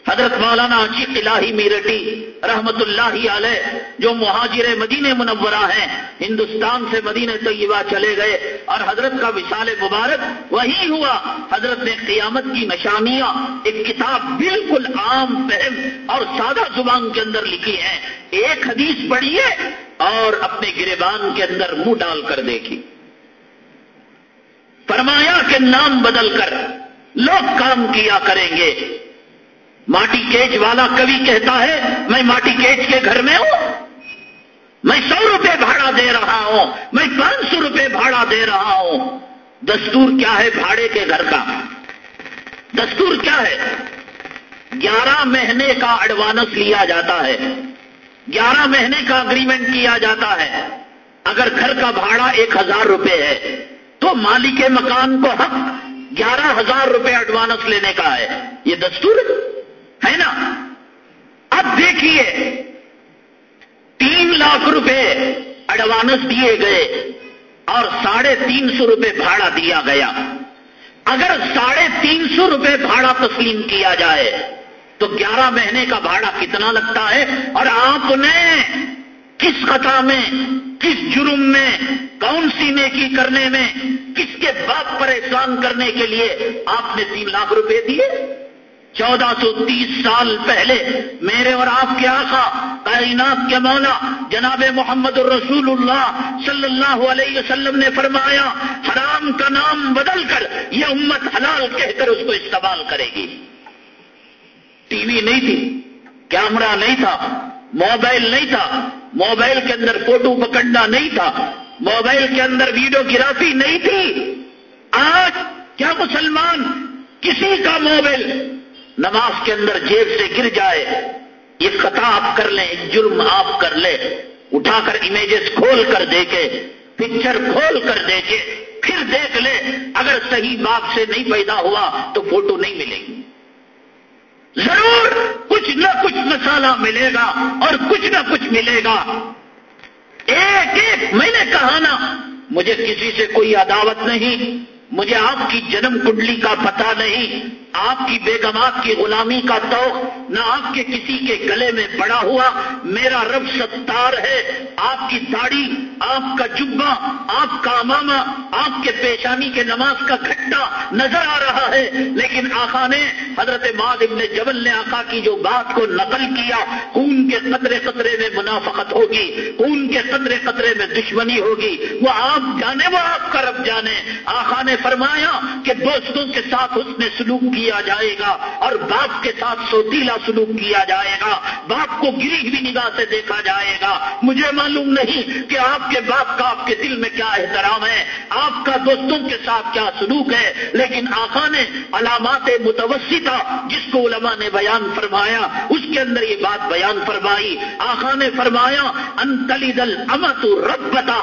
حضرت مولانا عشیق الہی میرٹی رحمت اللہ علیہ، جو مہاجر مدینہ منورہ ہیں، ہندوستان سے مدینہ طیبہ چلے گئے، اور حضرت کا وشال مبارک وہی ہوا۔ حضرت نے قیامت کی نشانیاں ایک کتاب بالکل عام فہم اور سادہ زبان کے اندر لکھی ہے ایک حدیث پڑھیے اور اپنے گریبان کے اندر منہ ڈال کر دیکھی فرمایا کہ نام بدل کر لوگ کام کیا کریں گے۔ ماٹی کیچ والا کبھی کہتا ہے، میں ماٹی کیچ کے گھر میں ہوں، میں سو روپے بھاڑا دے رہا ہوں، میں پانچ سو روپے بھاڑا دے رہا ہوں. دستور کیا ہے بھاڑے کے گھر کا؟ دستور کیا ہے؟ گیارہ مہینے کا ایڈوانس لیا جاتا ہے۔ گیارہ مہینے کا اگریمنٹ کیا جاتا ہے۔ اگر گھر کا بھاڑا ایک ہزار روپے ہے، تو مالک مکان کو حق گیارہ ہزار روپے ایڈوانس لینے کا ہے۔ یہ دستور ہے۔ ہے نا؟ اب دیکھیے، تین لاکھ روپے ایڈوانس دیے گئے اور ساڑھے تین سو روپے بھاڑا دیا گیا۔ اگر ساڑھے تین سو روپے بھاڑا تسلیم کیا جائے، تو گیارہ مہینے کا بھاڑا کتنا لگتا ہے؟ اور آپ نے کس خطا میں، کس جرم میں، کون سی نیکی کرنے میں، کس کے باپ پر احسان کرنے کے لیے آپ نے تین لاکھ روپے دیے؟ چودہ سو تیس سال پہلے میرے اور آپ کے آقا کائنات کے مولا جناب محمد الرسول اللہ صلی اللہ علیہ وسلم نے فرمایا، حرام کا نام بدل کر یہ امت حلال کہہ کر اس کو استعمال کرے گی۔ ٹی وی نہیں تھی، کیمرہ نہیں تھا، موبائل نہیں تھا، موبائل کے اندر فوٹو پکڑنا نہیں تھا، موبائل کے اندر ویڈیو گرافی نہیں تھی۔ آج کیا مسلمان کسی کا موبائل نماز کے اندر جیب سے گر جائے، یہ خطا آپ کر لیں ایک جرم آپ کر لیں۔ اٹھا کر امیجز کھول کر دیکھے پکچر کھول کر دیکھے، پھر دیکھ لے، اگر صحیح باپ سے نہیں پیدا ہوا تو فوٹو نہیں ملے گی۔ ضرور کچھ نہ کچھ مسالہ ملے گا اور کچھ نہ کچھ ملے گا۔ ایک ایک، میں نے کہا نا، مجھے کسی سے کوئی عداوت نہیں، مجھے آپ کی جنم کنڈلی کا پتہ نہیں۔ آپ کی بیگمات کی غلامی کا تو نہ آپ کے کسی کے گلے میں پڑا ہوا، میرا رب ستار ہے۔ آپ کی داڑھی، آپ کا جبا آپ کا اماما آپ کے پیشانی کے نماز کا کھٹا نظر آ رہا ہے۔ لیکن آقا نے، حضرت ماد ابن جبل نے آقا کی جو بات کو نقل کیا، خون کے قطرے قطرے میں منافقت ہوگی، خون کے قطرے قطرے میں دشمنی ہوگی۔ وہ آپ جانے، وہ آپ کا رب جانے۔ آقا نے فرمایا کہ دوستوں کے ساتھ اس نے سلوک کیا۔ کیا جائے گا اور باپ کے ساتھ سوتیلا سلوک کیا جائے گا؟ باپ کو گری ہوئی نگاہ سے دیکھا جائے گا۔ مجھے معلوم نہیں کہ آپ کے باپ کا آپ کے دل میں کیا احترام ہے، آپ کا دوستوں کے ساتھ کیا سلوک ہے، لیکن آقا نے علامات متوسطہ جس کو علماء نے بیان فرمایا، اس کے اندر یہ بات بیان فرمائی۔ آقا نے فرمایا انتلی دل امت رب بتا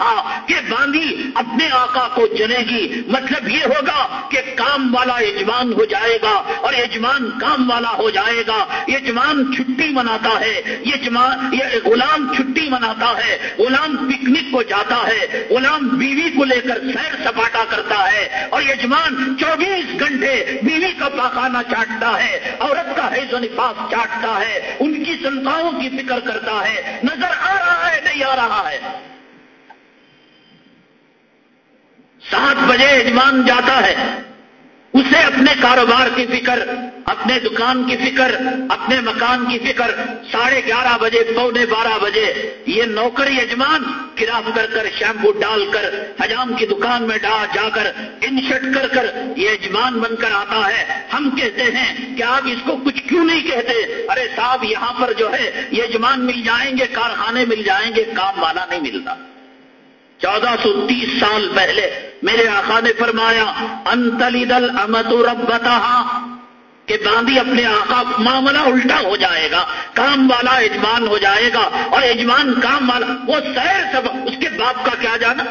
کہ باندھی اپنے آقا کو جنے گی۔ مطلب یہ ہوگا کہ کام والا یجمان ہو جائے گا۔ اور یجمان کام والا ہو جائے گا۔ یجمان چھٹی مناتا ہے۔ یجمان یہ غلام چھٹی مناتا ہے۔ غلام پکنک کو جاتا ہے۔ غلام بیوی کو لے کر سیر سپاٹا کرتا ہے۔ اور یجمان چوبیس گھنٹے بیوی کا پاخانہ چاٹتا ہے۔ عورت کا حیض و نفاس چاٹتا ہے۔ ان کی سنتاؤں کی فکر کرتا ہے۔ نظر آ رہا ہے، نہیں آ رہا ہے۔ سات بجے یجمان جاتا ہے۔ اسے اپنے کاروبار کی فکر، اپنے دکان کی فکر، اپنے مکان کی فکر، ساڑھے گیارہ بجے، پونے بارہ بجے، یہ نوکر یجمان کراف کر کر، شیمپو ڈال کر، حجام کی دکان میں ڈا جا کر، انشٹ کر کر، یہ یجمان بن کر آتا ہے۔ ہم کہتے ہیں کہ آپ اس کو کچھ کیوں نہیں کہتے؟ ارے صاحب، یہاں پر جو ہے یجمان مل جائیں گے، کارخانے مل جائیں گے، کام والا نہیں ملتا۔ چودہ سو تیس سال پہلے میرے آقا نے فرمایا انتلی دل امت ربتا کہ باندھی اپنے آقا، معاملہ الٹا ہو جائے گا، کام والا یجمان ہو جائے گا، اور یجمان کام والا، وہ سیر سب، اس کے باپ کا کیا جانا؟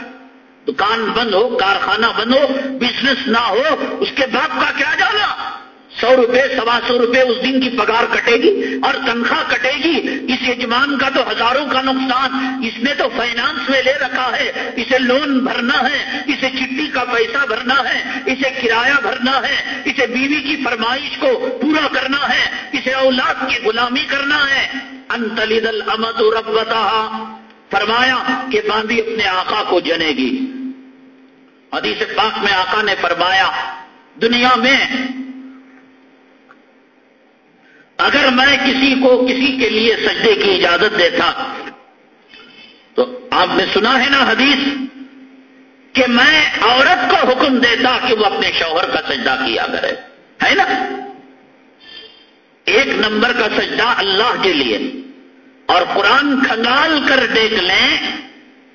دکان بند ہو، کارخانہ بند ہو بزنس نہ ہو، اس کے باپ کا کیا جانا؟ سو روپے، سوا سو روپے اس دن کی پگار کٹے گی اور تنخواہ کٹے گی۔ اس یجمان کا تو ہزاروں کا نقصان، اس نے تو فائنانس میں لے رکھا ہے، اسے لون بھرنا ہے، اسے چٹی کا پیسہ بھرنا ہے، اسے کرایہ بھرنا ہے، اسے بیوی کی فرمائش کو پورا کرنا ہے، اسے اولاد کی غلامی کرنا ہے۔ انتلی دل امت ربتا فرمایا کہ باندھی اپنے آقا کو جنے گی۔ حدیث پاک میں آقا نے فرمایا، دنیا میں اگر میں کسی کو کسی کے لیے سجدے کی اجازت دیتا تو آپ نے سنا ہے نا حدیث کہ میں عورت کو حکم دیتا کہ وہ اپنے شوہر کا سجدہ کیا کرے، ہے نا؟ ایک نمبر کا سجدہ اللہ کے لیے۔ اور قرآن کھنگال کر دیکھ لیں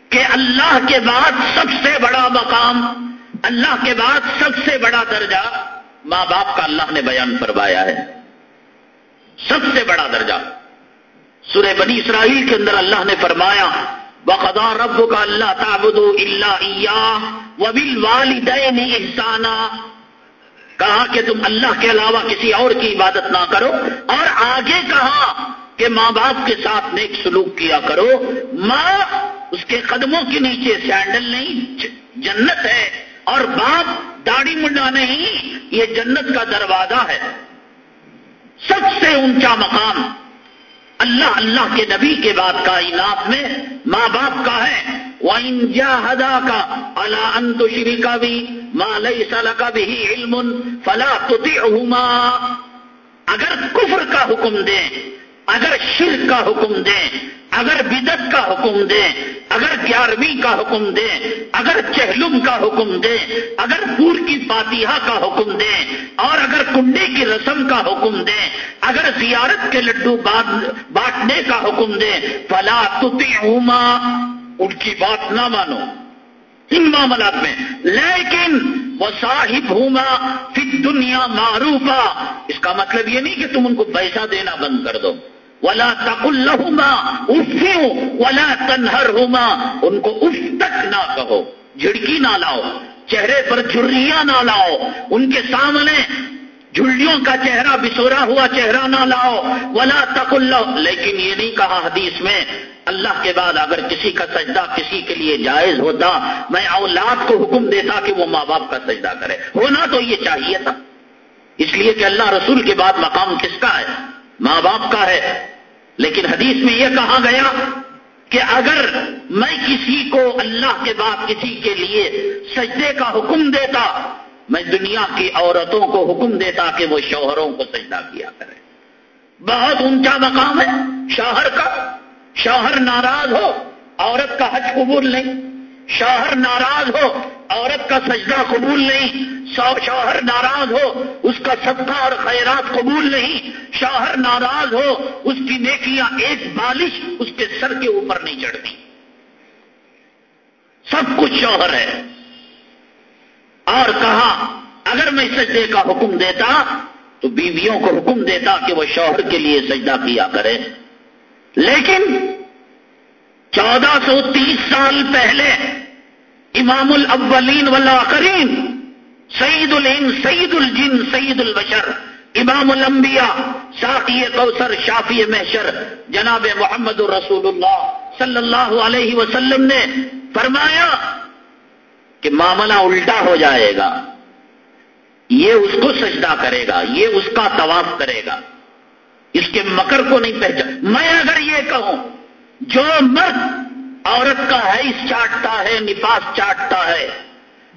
کہ اللہ کے بعد سب سے بڑا مقام، اللہ کے بعد سب سے بڑا درجہ ماں باپ کا اللہ نے بیان فرمایا ہے۔ سب سے بڑا درجہ۔ سورہ بنی اسرائیل کے اندر اللہ نے فرمایا وقدا رب کا اللہ تعبد اللہ وبل والدین احسانہ کہا کہ تم اللہ کے علاوہ کسی اور کی عبادت نہ کرو، اور آگے کہا کہ ماں باپ کے ساتھ نیک سلوک کیا کرو۔ ماں، اس کے قدموں کے نیچے سینڈل نہیں، جنت ہے، اور باپ داڑھی منڈا نہیں، یہ جنت کا دروازہ ہے۔ سب سے اونچا مقام اللہ اللہ کے نبی کے بعد کائنات میں ماں باپ کا ہے۔ ہدا کا اللہ انتشری کا بھی ماں لئی سال کا بھی علم فلا اگر کفر کا حکم دیں اگر شرک کا حکم دیں، اگر بدت کا حکم دیں، اگر گیارہویں کا حکم دیں، اگر چہلم کا حکم دیں، اگر پور کی فاتحہ کا حکم دیں، اور اگر کنڈے کی رسم کا حکم دیں، اگر زیارت کے لڈو بانٹنے کا حکم دیں، فلا تتی ان کی بات نہ مانو۔ ان معاملات میں۔ لیکن وہ صاحب ہوما پھر دنیا معروفہ اس کا مطلب یہ نہیں کہ تم ان کو پیسہ دینا بند کر دو۔ ولا تک الحما افیوں ولا تنہر ہوما ان کو اف تک نہ کہو، جھڑکی نہ لاؤ، چہرے پر جھریاں نہ لاؤ، ان کے سامنے جھلیوں کا چہرہ بسورا ہوا چہرہ نہ لاؤ، ولا تک اللہ لیکن یہ نہیں کہا حدیث میں، اللہ کے بعد اگر کسی کا سجدہ کسی کے لیے جائز ہوتا، میں اولاد کو حکم دیتا کہ وہ ماں باپ کا سجدہ کرے، ہونا تو یہ چاہیے تھا۔ اس لیے کہ اللہ رسول کے بعد مقام کس کا ہے؟ ماں باپ کا ہے۔ لیکن حدیث میں یہ کہا گیا کہ اگر میں کسی کو اللہ کے بعد کسی کے لیے سجدے کا حکم دیتا، میں دنیا کی عورتوں کو حکم دیتا کہ وہ شوہروں کو سجدہ کیا کرے۔ بہت اونچا مقام ہے، شوہر کا۔ شوہر ناراض ہو، عورت کا حج قبول نہیں۔ شوہر ناراض ہو عورت کا سجدہ قبول نہیں شوہر ناراض ہو، اس کا صدقہ اور خیرات قبول نہیں، شوہر ناراض ہو، اس کی نیکیاں ایک بالش اس کے سر کے اوپر نہیں چڑھتی۔ سب کچھ شوہر ہے۔ اور کہا، اگر میں سجدے کا حکم دیتا، تو بیویوں کو حکم دیتا کہ وہ شوہر کے لیے سجدہ کیا کرے۔ لیکن چودہ سو تیس سال پہلے امام الاولین والآخرین. سعید العین سعید الجن سعید البشر. امام الانبیاء، ساقی کوثر، شافی محشر. جناب محمد الرسول اللہ صلی اللہ علیہ وسلم نے فرمایا کہ معاملہ الٹا ہو جائے گا۔ یہ اس کو سجدہ کرے گا، یہ اس کا طواف کرے گا۔ اس کے مکر کو نہیں پہچان میں اگر یہ کہوں، جو مرد عورت کا حیث چاٹتا ہے، نفاس چاٹتا ہے۔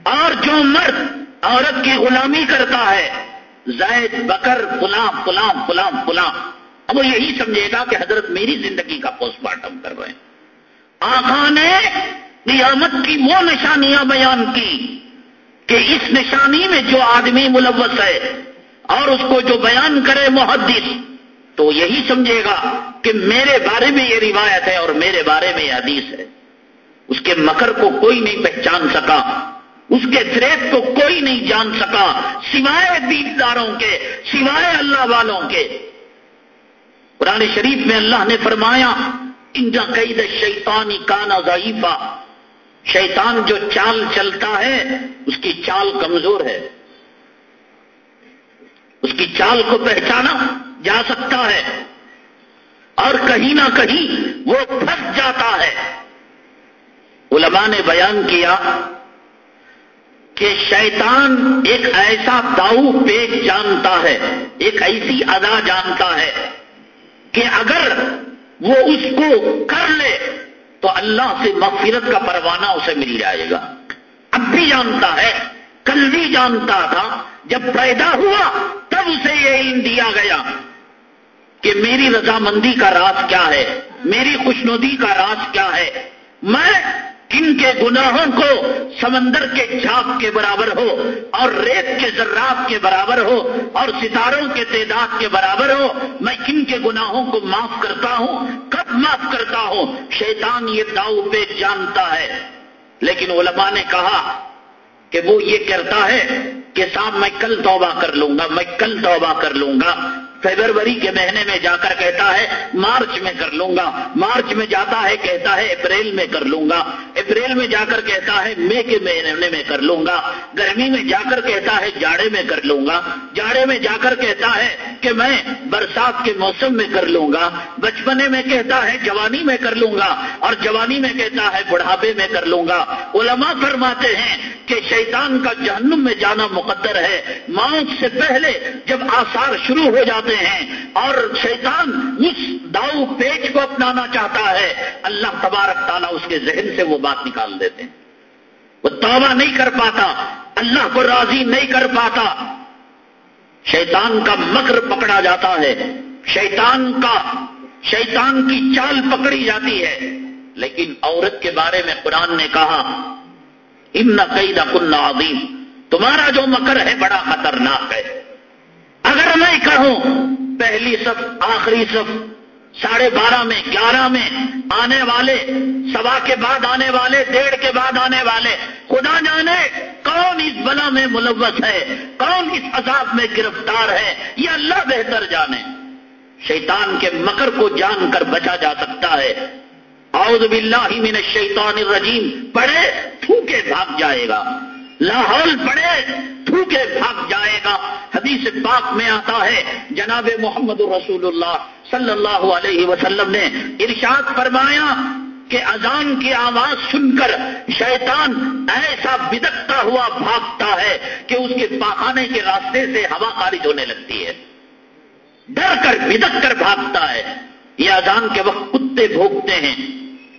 اور جو مرد عورت کی غلامی کرتا ہے، زید، بکر فلاں فلاں فلاں فلاں اب وہ یہی سمجھے گا کہ حضرت میری زندگی کا پوسٹ مارٹم کر رہے ہیں۔ آخا نے قیامت کی وہ نشانیاں بیان کی کہ اس نشانی میں جو آدمی ملوث ہے اور اس کو جو بیان کرے محدث تو یہی سمجھے گا کہ میرے بارے میں یہ روایت ہے اور میرے بارے میں یہ حدیث ہے۔ اس کے مکر کو کوئی نہیں پہچان سکا۔ اس کے فریب کو کوئی نہیں جان سکا۔ سوائے دیداروں کے، سوائے اللہ والوں کے۔ قرآن شریف میں اللہ نے فرمایا، انجا قید شیطانی کانا ضعیفہ شیطان جو چال چلتا ہے، اس کی چال کمزور ہے۔ اس کی چال کو پہچانا۔ جا سکتا ہے۔ اور کہیں نہ کہیں وہ پھنس جاتا ہے۔ علماء نے بیان کیا کہ شیطان ایک ایسا داؤ پیک جانتا ہے، ایک ایسی ادا جانتا ہے کہ اگر وہ اس کو کر لے تو اللہ سے مغفرت کا پروانہ اسے مل جائے گا۔ اب بھی جانتا ہے، کل بھی جانتا تھا، جب پیدا ہوا تب اسے یہ علم دیا گیا۔ کہ میری رضامندی کا راز کیا ہے؟ میری خوشنودی کا راز کیا ہے؟ میں کن کے گناہوں کو سمندر کے چھاپ کے برابر ہو اور ریت کے ذرات کے برابر ہو اور ستاروں کے تعداد کے برابر ہو، میں کن کے گناہوں کو معاف کرتا ہوں، کب معاف کرتا ہوں؟ شیطان یہ داؤ پہ جانتا ہے۔ لیکن علماء نے کہا کہ وہ یہ کہتا ہے کہ صاحب، میں کل توبہ کر لوں گا، میں کل توبہ کر لوں گا۔ فیبروری کے مہینے میں جا کر کہتا ہے، مارچ میں کر لوں گا۔ مارچ میں جاتا ہے، کہتا ہے، اپریل میں کر لوں گا۔ اپریل میں جا کر کہتا ہے، مئی کے مہینے میں کر لوں گا۔ گرمی میں جا کر کہتا ہے، جاڑے میں کر لوں گا۔ جاڑے میں جا کر کہتا ہے کہ میں برسات کے موسم میں کر لوں گا۔ بچپنے میں کہتا ہے، جوانی میں کر لوں گا۔ اور جوانی میں کہتا ہے، بڑھاپے میں کر لوں گا۔ علماء فرماتے ہیں کہ شیطان کا جہنم میں جانا مقدر ہے۔ موت سے پہلے جب آثار شروع ہو جاتے ہیں اور شیطان اس داؤ پیچ کو اپنانا چاہتا ہے۔ اللہ تبارک تعالیٰ اس کے ذہن سے وہ بات نکال دیتے ہیں۔ وہ توبہ نہیں کر پاتا، اللہ کو راضی نہیں کر پاتا۔ شیطان کا مکر پکڑا جاتا ہے۔ شیطان کا، شیطان کی چال پکڑی جاتی ہے۔ لیکن عورت کے بارے میں قرآن نے کہا، ان قید کن عظیم، تمہارا جو مکر ہے بڑا خطرناک ہے۔ اگر میں کہوں پہلی صف، آخری صف، ساڑھے بارہ میں، گیارہ میں آنے والے سوا کے بعد آنے والے ڈیڑھ کے بعد آنے والے، خدا جانے کون اس بلا میں ملوث ہے، کون اس عذاب میں گرفتار ہے، یہ اللہ بہتر جانے۔ شیطان کے مکر کو جان کر بچا جا سکتا ہے۔ اعوذ باللہ من الشیطان الرجیم، پڑھے پھوکے بھاگ جائے گا۔ لاہور پڑے تھوکے بھاگ جائے گا۔ حدیث پاک میں آتا ہے، جناب محمد رسول اللہ صلی اللہ علیہ وسلم نے ارشاد فرمایا کہ اذان کی آواز سن کر شیطان ایسا بدکتا ہوا بھاگتا ہے کہ اس کے پاخانے کے راستے سے ہوا خارج ہونے لگتی ہے۔ ڈر کر، بدک کر بھاگتا ہے۔ یہ اذان کے وقت کتے بھوکتے ہیں،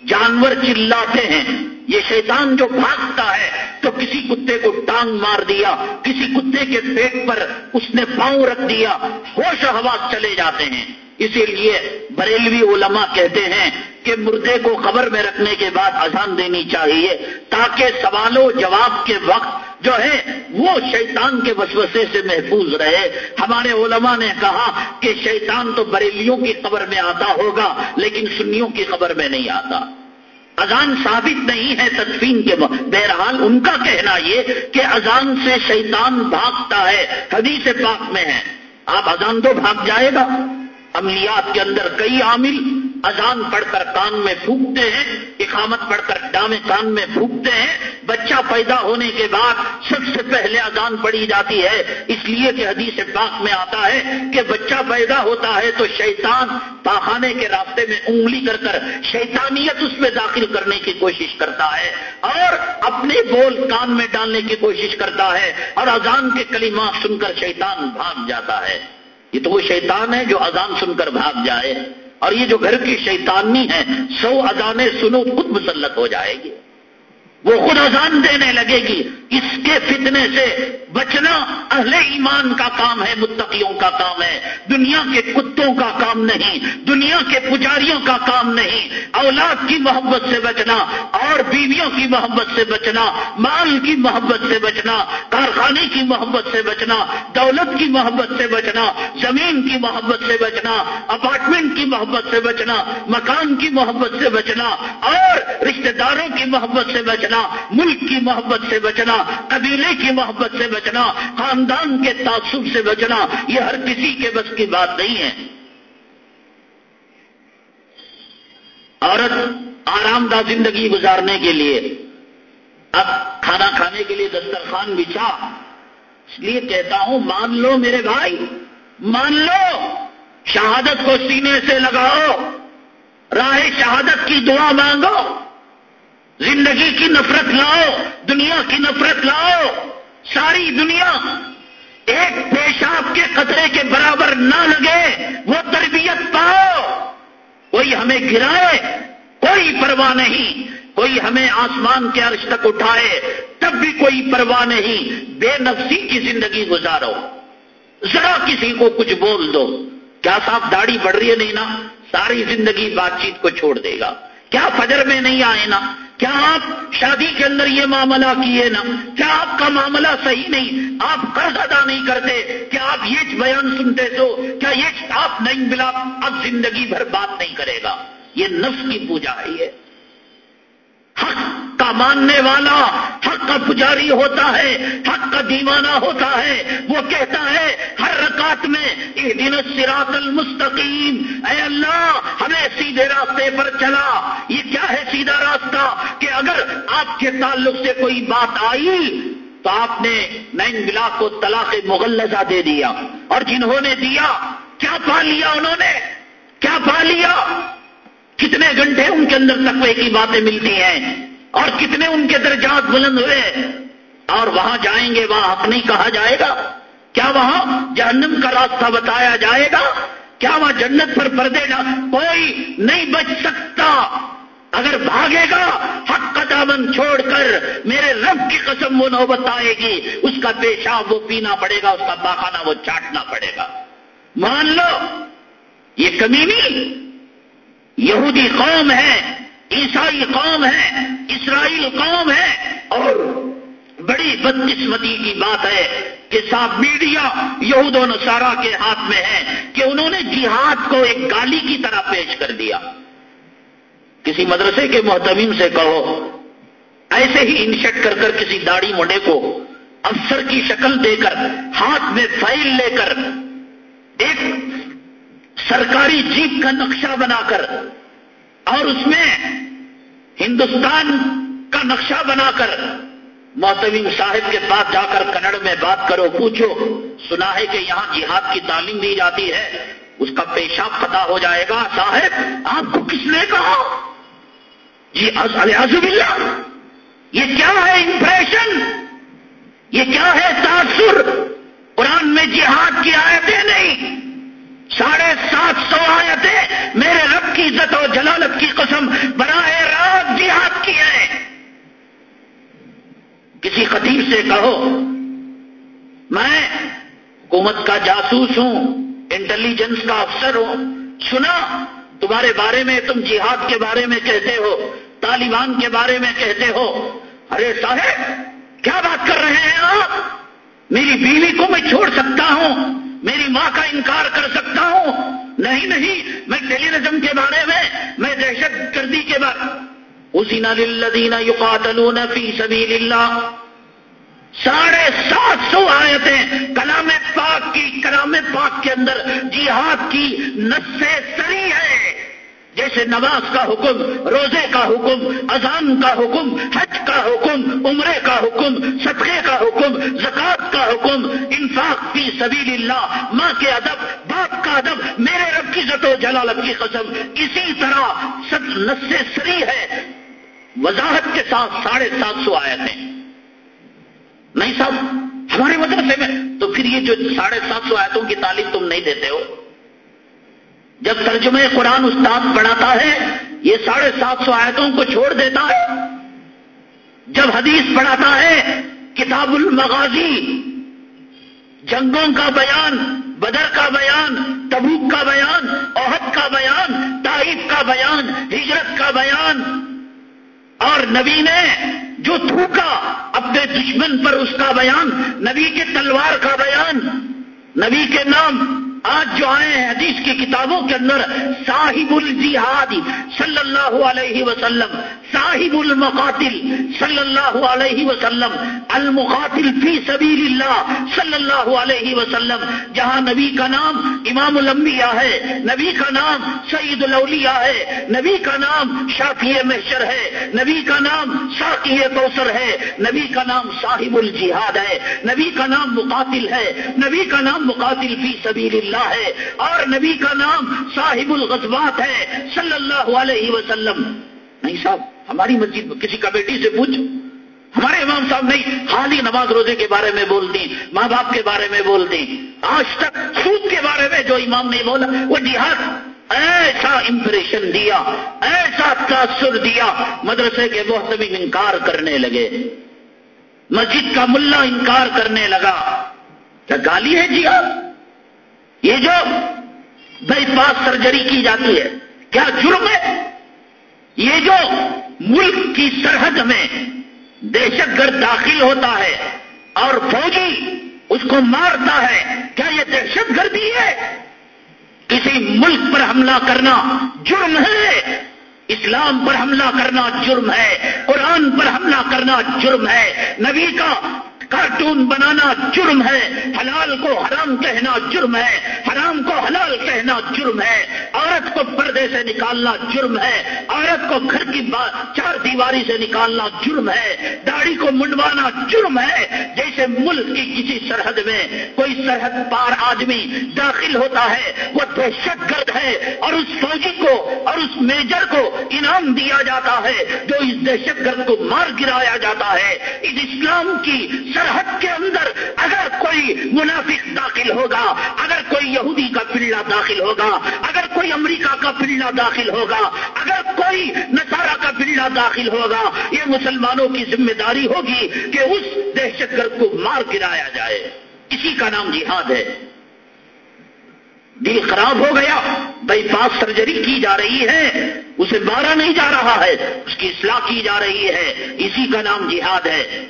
جانور چلاتے ہیں۔ یہ شیطان جو بھاگتا ہے، تو کسی کتے کو ٹانگ مار دیا، کسی کتے کے پیٹ پر اس نے پاؤں رکھ دیا، ہوش حواس چلے جاتے ہیں۔ اسی لیے بریلوی علماء کہتے ہیں کہ مردے کو خبر میں رکھنے کے بعد اذان دینی چاہیے، تاکہ سوالوں جواب کے وقت جو ہے وہ شیطان کے وسوسے سے محفوظ رہے۔ ہمارے علماء نے کہا کہ شیطان تو بریلیوں کی خبر میں آتا ہوگا، لیکن سنیوں کی خبر میں نہیں آتا۔ اذان ثابت نہیں ہے تدفین کے بہرحال ان کا کہنا یہ کہ اذان سے شیطان بھاگتا ہے، حدیث پاک میں ہے۔ آپ اذان تو بھاگ جائے گا۔ عملیات کے اندر کئی عامل اذان پڑھ کر کان میں پھونکتے ہیں، اقامت پڑھ کر ڈامے کان میں پھونکتے ہیں۔ بچہ پیدا ہونے کے بعد سب سے پہلے اذان پڑھی جاتی ہے۔ اس لیے کہ حدیث پاک میں آتا ہے کہ بچہ پیدا ہوتا ہے تو شیطان پاخانے کے راستے میں انگلی کر کر شیطانیت اس میں داخل کرنے کی کوشش کرتا ہے اور اپنے بول کان میں ڈالنے کی کوشش کرتا ہے اور اذان کے کلمات سن کر شیطان بھاگ جاتا ہے۔ یہ تو وہ شیطان ہے جو اذان سن کر بھاگ جائے۔ اور یہ جو گھر کی شیطانی ہے سو اذانیں سنو خود مسلط ہو جائے گی۔ وہ خود اذان دینے لگے گی۔ اس کے فتنے سے بچنا اہل ایمان کا کام ہے متقیوں کا کام ہے دنیا کے کتوں کا کام نہیں دنیا کے پجاریوں کا کام نہیں اولاد کی محبت سے بچنا اور بیویوں کی محبت سے بچنا مال کی محبت سے بچنا کارخانے کی محبت سے بچنا دولت کی محبت سے بچنا زمین کی محبت سے بچنا اپارٹمنٹ کی محبت سے بچنا مکان کی محبت سے بچنا اور رشتہ داروں کی محبت سے بچنا ملک کی محبت سے بچنا قبیلے کی محبت سے بچنا، خاندان کے تعصب سے بچنا، یہ ہر کسی کے بس کی بات نہیں ہے۔ عورت آرام دہ زندگی گزارنے کے لیے، اب کھانا کھانے کے لیے دسترخوان بچھا۔ اس لیے کہتا ہوں، مان لو میرے بھائی، مان لو۔ شہادت کو سینے سے لگاؤ، راہ شہادت کی دعا مانگو۔ زندگی کی نفرت لاؤ، دنیا کی نفرت لاؤ، ساری دنیا ایک پیشاب کے قطرے کے برابر نہ لگے، وہ تربیت پاؤ۔ کوئی ہمیں گرائے، کوئی پرواہ نہیں۔ کوئی ہمیں آسمان کے عرش تک اٹھائے، تب بھی کوئی پرواہ نہیں۔ بے نفسی کی زندگی گزارو۔ ذرا کسی کو کچھ بول دو۔ کیا صاحب داڑھی بڑھ رہی ہے نہیں نا؟ ساری زندگی بات چیت کو چھوڑ دے گا۔ کیا فجر میں نہیں آئے نا؟ کیا آپ شادی کے اندر یہ معاملہ کیے نا؟ کیا آپ کا معاملہ صحیح نہیں؟ آپ قرض ادا نہیں کرتے، کیا آپ یہ بیان سنتے تو کیا یہ آپ نہیں ملا اب زندگی بھر بات نہیں کرے گا؟ یہ نفس کی پوجا ہے یہ۔ حق کا ماننے والا حق کا پجاری ہوتا ہے، حق کا دیوانہ ہوتا ہے۔ وہ کہتا ہے، ہر رکعت میں ایک دن سراط المستقیم۔ اے اللہ، ہمیں سیدھے راستے پر چلا۔ یہ کیا ہے سیدھا راستہ؟ کہ اگر آپ کے تعلق سے کوئی بات آئی تو آپ نے نین بلاک کو طلاق مغلزہ دے دیا۔ اور جنہوں نے دیا، کیا پا لیا انہوں نے؟ کیا پا لیا؟ کتنے گھنٹے ان کے اندر تقوی کی باتیں ملتی ہیں اور کتنے ان کے درجات بلند ہوئے اور وہاں جائیں گے، وہاں حق نہیں کہا جائے گا۔ کیا وہاں جہنم کا راستہ بتایا جائے گا؟ کیا وہاں جنت پر پردے نہ کوئی نہیں بچ سکتا۔ اگر بھاگے گا، حق کا دامن چھوڑ کر میرے رب کی قسم وہ نوبت آئے گی۔ اس کا پیشاب وہ پینا پڑے گا، اس کا باخانہ وہ چاٹنا پڑے گا۔ مان لو، یہ کمی نہیں۔ یہودی قوم ہے، عیسائی قوم ہے، اسرائیل قوم ہے، اور بڑی بدقسمتی کی بات ہے کہ صاحب میڈیا یہود و نصارہ کے ہاتھ میں ہے کہ انہوں نے جہاد کو ایک گالی کی طرح پیش کر دیا۔ کسی مدرسے کے محتمیم سے کہو، ایسے ہی انشٹ کر کر کسی داڑھی موڈے کو افسر کی شکل دے کر، ہاتھ میں فائل لے کر، ایک سرکاری جیپ کا نقشہ بنا کر اور اس میں ہندوستان کا نقشہ بنا کر محتویم صاحب کے پاس جا کر کنڑ میں بات کرو، پوچھو، سنا ہے کہ یہاں جہاد کی تعلیم دی جاتی ہے، اس کا پیشاب پتا ہو جائے گا۔ صاحب، آپ کو کس نے کہا؟ جی اللہ یہ کیا ہے امپریشن یہ کیا ہے تاثر؟ قرآن میں جہاد کی آیتیں نہیں۔ ساڑھے سات سو آیتیں میرے رب کی عزت و جلالت کی قسم براہ راست جہاد کی ہے کسی خطیب سے کہو، میں حکومت کا جاسوس ہوں، انٹیلیجنس کا افسر ہوں۔ سنا تمہارے بارے میں، تم جہاد کے بارے میں کہتے ہو، طالبان کے بارے میں کہتے ہو۔ ارے صاحب، کیا بات کر رہے ہیں آپ؟ میری بیوی کو میں چھوڑ سکتا ہوں۔ میری ماں کا انکار کر سکتا ہوں؟ نہیں نہیں، میں ٹیلیرزم کے بارے میں میں دہشت گردی کے بارے اسی نلدین یقاتلون فی سبیل اللہ ساڑھے سات سو آیتیں کلام پاک کی، کلام پاک کے اندر جہاد کی نسے سری ہے۔ جیسے نماز کا حکم، روزے کا حکم، اذان کا حکم، حج کا حکم، عمرے کا حکم، صدقے کا حکم زکات کا حکم، انفاق فی سبیل اللہ، ماں کے ادب، باپ کا ادب، میرے رب کی زت و جلالت کی قسم، اسی طرح سب نسے سری ہے۔ وضاحت کے ساتھ ساڑھے سات سو آئے تھے نہیں صاحب، ہمارے مدرسے میں تو پھر یہ جو ساڑھے سات سو آیتوں کی تعلیم تم نہیں دیتے ہو۔ جب ترجمہ قرآن استاد پڑھاتا ہے، یہ ساڑھے سات سو آیتوں کو چھوڑ دیتا ہے۔ جب حدیث پڑھاتا ہے، کتاب المغازی، جنگوں کا بیان، بدر کا بیان، تبوک کا بیان عہد کا بیان، تائف کا بیان، ہجرت کا بیان۔ اور نبی نے جو تھوکا اپنے دشمن پر اس کا بیان، نبی کے تلوار کا بیان، نبی کے نام آج جو آئے ہیں حدیث کی کتابوں کے اندر صاحب الجہاد صلی اللہ علیہ وسلم صاحب المقاتل صلی اللہ علیہ وسلم، المقاتل فی سبیل اللہ صلی اللہ علیہ وسلم، جہاں نبی کا نام امام الانبیاء ہے، نبی کا نام سعید الاولیاء ہے، نبی کا نام شافی محشر ہے، نبی کا نام ساقی کوثر ہے، نبی کا نام صاحب الجہاد ہے، نبی کا نام مقاتل ہے، نبی کا نام مقاتل فی سبیل اللہ اللہ ہے، اور نبی کا نام صاحب الغزوات ہے صلی اللہ علیہ وسلم۔ نہیں صاحب، ہماری مسجد کسی کمیٹی سے پوچھو۔ ہمارے امام صاحب نہیں حال ہی نماز روزے کے بارے میں بول دی ماں باپ کے بارے میں بول دی آج تک سود کے بارے میں جو امام نہیں بولا، وہ جہاد۔ ایسا امپریشن دیا، ایسا تاثر دیا، مدرسے کے محتمین انکار کرنے لگے۔ مسجد کا ملا انکار کرنے لگا۔ کیا گالی ہے جی آپ؟ یہ جو بائی پاس سرجری کی جاتی ہے، کیا جرم ہے؟ یہ جو ملک کی سرحد میں دہشت گرد داخل ہوتا ہے اور فوجی اس کو مارتا ہے، کیا یہ دہشت گردی ہے؟ کسی ملک پر حملہ کرنا جرم ہے؟ اسلام پر حملہ کرنا جرم ہے، قرآن پر حملہ کرنا جرم ہے۔ نبی کا کارٹون بنانا جرم ہے، حلال کو حرام کہنا جرم ہے، حرام کو حلال کہنا جرم ہے، عورت کو پردے سے نکالنا جرم ہے، عورت کو گھر کی چار دیواری سے نکالنا جرم ہے، داڑھی کو منڈوانا جرم ہے، جیسے ملک کی کسی سرحد میں کوئی سرحد پار آدمی داخل ہوتا ہے، وہ دہشت گرد ہے، اور اس فوجی کو اور اس میجر کو انعام دیا جاتا ہے، جو اس دہشت گرد کو مار گرایا جاتا ہے۔ اس اسلام کی سرحد کے اندر اگر کوئی منافق داخل ہوگا، اگر کوئی یہودی کا پلڑا داخل ہوگا، اگر کوئی امریکہ کا پلڑا داخل ہوگا، اگر کوئی نسارا کا پلڑا داخل ہوگا، یہ مسلمانوں کی ذمہ داری ہوگی کہ اس دہشت گرد کو مار گرایا جائے۔ اسی کا نام جہاد ہے۔ دل خراب ہو گیا، بائی پاس سرجری کی جا رہی ہے، اسے مارا نہیں جا رہا ہے، اس کی اصلاح کی جا رہی ہے۔ اسی کا نام جہاد ہے۔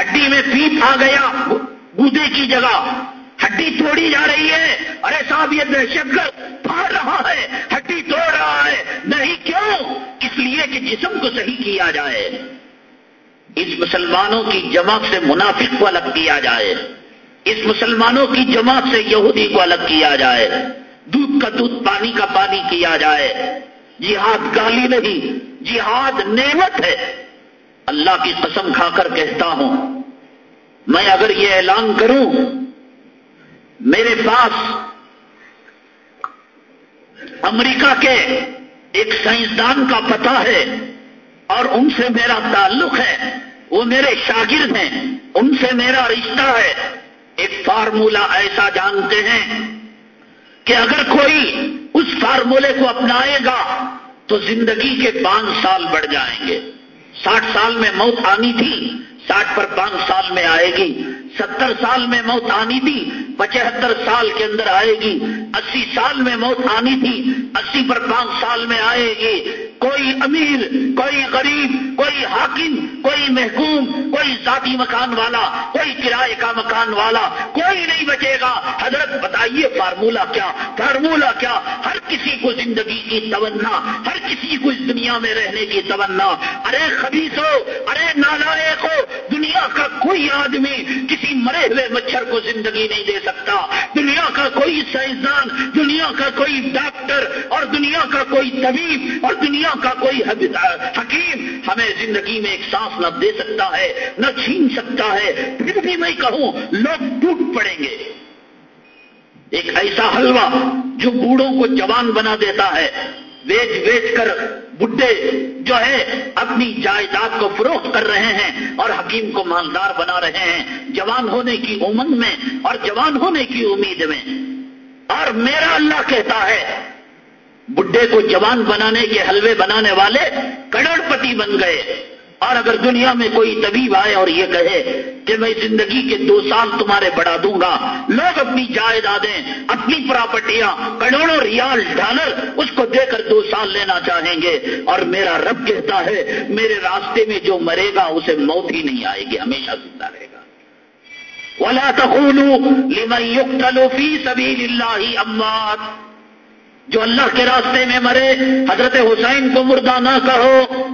ہڈی میں پیپ آ گیا، گودے کی جگہ۔ ہڈی توڑی جا رہی ہے۔ ارے صاحب، یہ دہشت گرد پھاڑ رہا ہے۔ ہڈی توڑ رہا ہے۔ نہیں کیوں؟ اس لیے کہ جسم کو صحیح کیا جائے۔ اس مسلمانوں کی جماعت سے منافق کو الگ کیا جائے۔ اس مسلمانوں کی جماعت سے یہودی کو الگ کیا جائے۔ دودھ کا دودھ، پانی کا پانی کیا جائے۔ جہاد گالی نہیں، جہاد نعمت ہے۔ اللہ کی قسم کھا کر کہتا ہوں، میں اگر یہ اعلان کروں، میرے پاس امریکہ کے ایک سائنسدان کا پتہ ہے اور ان سے میرا تعلق ہے، وہ میرے شاگرد ہیں، ان سے میرا رشتہ ہے۔ ایک فارمولہ ایسا جانتے ہیں کہ اگر کوئی اس فارمولے کو اپنائے گا تو زندگی کے پانچ سال بڑھ جائیں گے۔ ساٹھ سال میں موت آنی تھی ساٹھ پر پانچ سال میں آئے گی، ستر سال میں موت آنی تھی، پچہتر سال کے اندر آئے گی، اسی سال میں موت آنی تھی، اسی پر پانچ سال میں آئے گی۔ کوئی امیر، کوئی غریب، کوئی حاکم، کوئی محکوم، کوئی ذاتی مکان والا، کوئی کرائے کا مکان والا، کوئی نہیں بچے گا۔ حضرت بتائیے فارمولہ کیا فارمولہ کیا؟ ہر کسی کو زندگی کی تمنا، ہر کسی کو اس دنیا میں رہنے کی تمنا۔ ارے خبیص ہو ارے نالائق ہو دنیا کا کوئی آدمی کسی مرے ہوئے مچھر کو زندگی نہیں دے سکتا۔ دنیا کا کوئی سائنسدان، دنیا کا کوئی ڈاکٹر اور دنیا کا کوئی طبیب اور دنیا کا کوئی حکیم ہمیں زندگی میں ایک سانس نہ دے سکتا ہے، نہ چھین سکتا ہے۔ پھر بھی میں کہوں، لوگ ٹوٹ پڑیں گے۔ ایک ایسا حلوہ جو بوڑھوں کو جوان بنا دیتا ہے۔ بیچ بیچ کر بڈھے جو ہے اپنی جائیداد کو فروخت کر رہے ہیں اور حکیم کو مالدار بنا رہے ہیں، جوان ہونے کی امنگ میں اور جوان ہونے کی امید میں۔ اور میرا اللہ کہتا ہے، بڈھے کو جوان بنانے کے حلوے بنانے والے کروڑ پتی بن گئے۔ اور اگر دنیا میں کوئی طبیب آئے اور یہ کہے کہ میں زندگی کے دو سال تمہارے بڑھا دوں گا اپنی جائیدادیں، اپنی پراپرٹیاں، کروڑوں ریال ڈالر اس کو دے کر دو سال لینا چاہیں گے۔ اور میرا رب کہتا ہے، میرے راستے میں جو مرے گا، اسے موت ہی نہیں آئے گی، ہمیشہ زندہ رہے گا۔ ولا فی سبیل اللہ اموات جو اللہ کے راستے میں مرے، حضرت حسین کو مردہ نہ کہو۔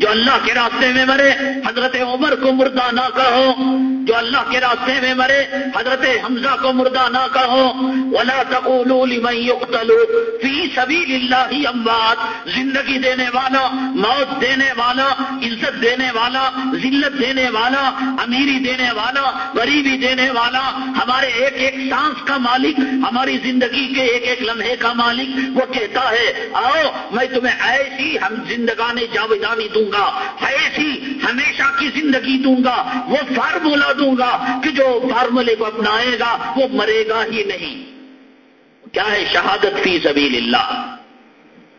جو اللہ کے راستے میں مرے، حضرت عمر کو مردہ نہ کہو۔ جو اللہ کے راستے میں مرے، حضرت حمزہ کو مردہ نہ کہو۔ ولا تقولوا لمن يقتل فی سبیل اللہ اموات زندگی دینے والا، موت دینے والا، عزت دینے والا، ذلت دینے والا، امیری دینے والا، غریبی دینے والا، ہمارے ایک ایک سانس کا مالک، ہماری زندگی کے ایک ایک لمحے کا مالک، وہ کہتا ہے، آؤ، میں تمہیں ایسی ہم زندگانی جاویدانی دوں۔ گا، ایسی ہمیشہ کی زندگی دوں گا، وہ فارمولا دوں گا کہ جو فارمولے کو اپنائے گا، وہ مرے گا ہی نہیں۔ کیا ہے شہادت فی سبیل اللہ؟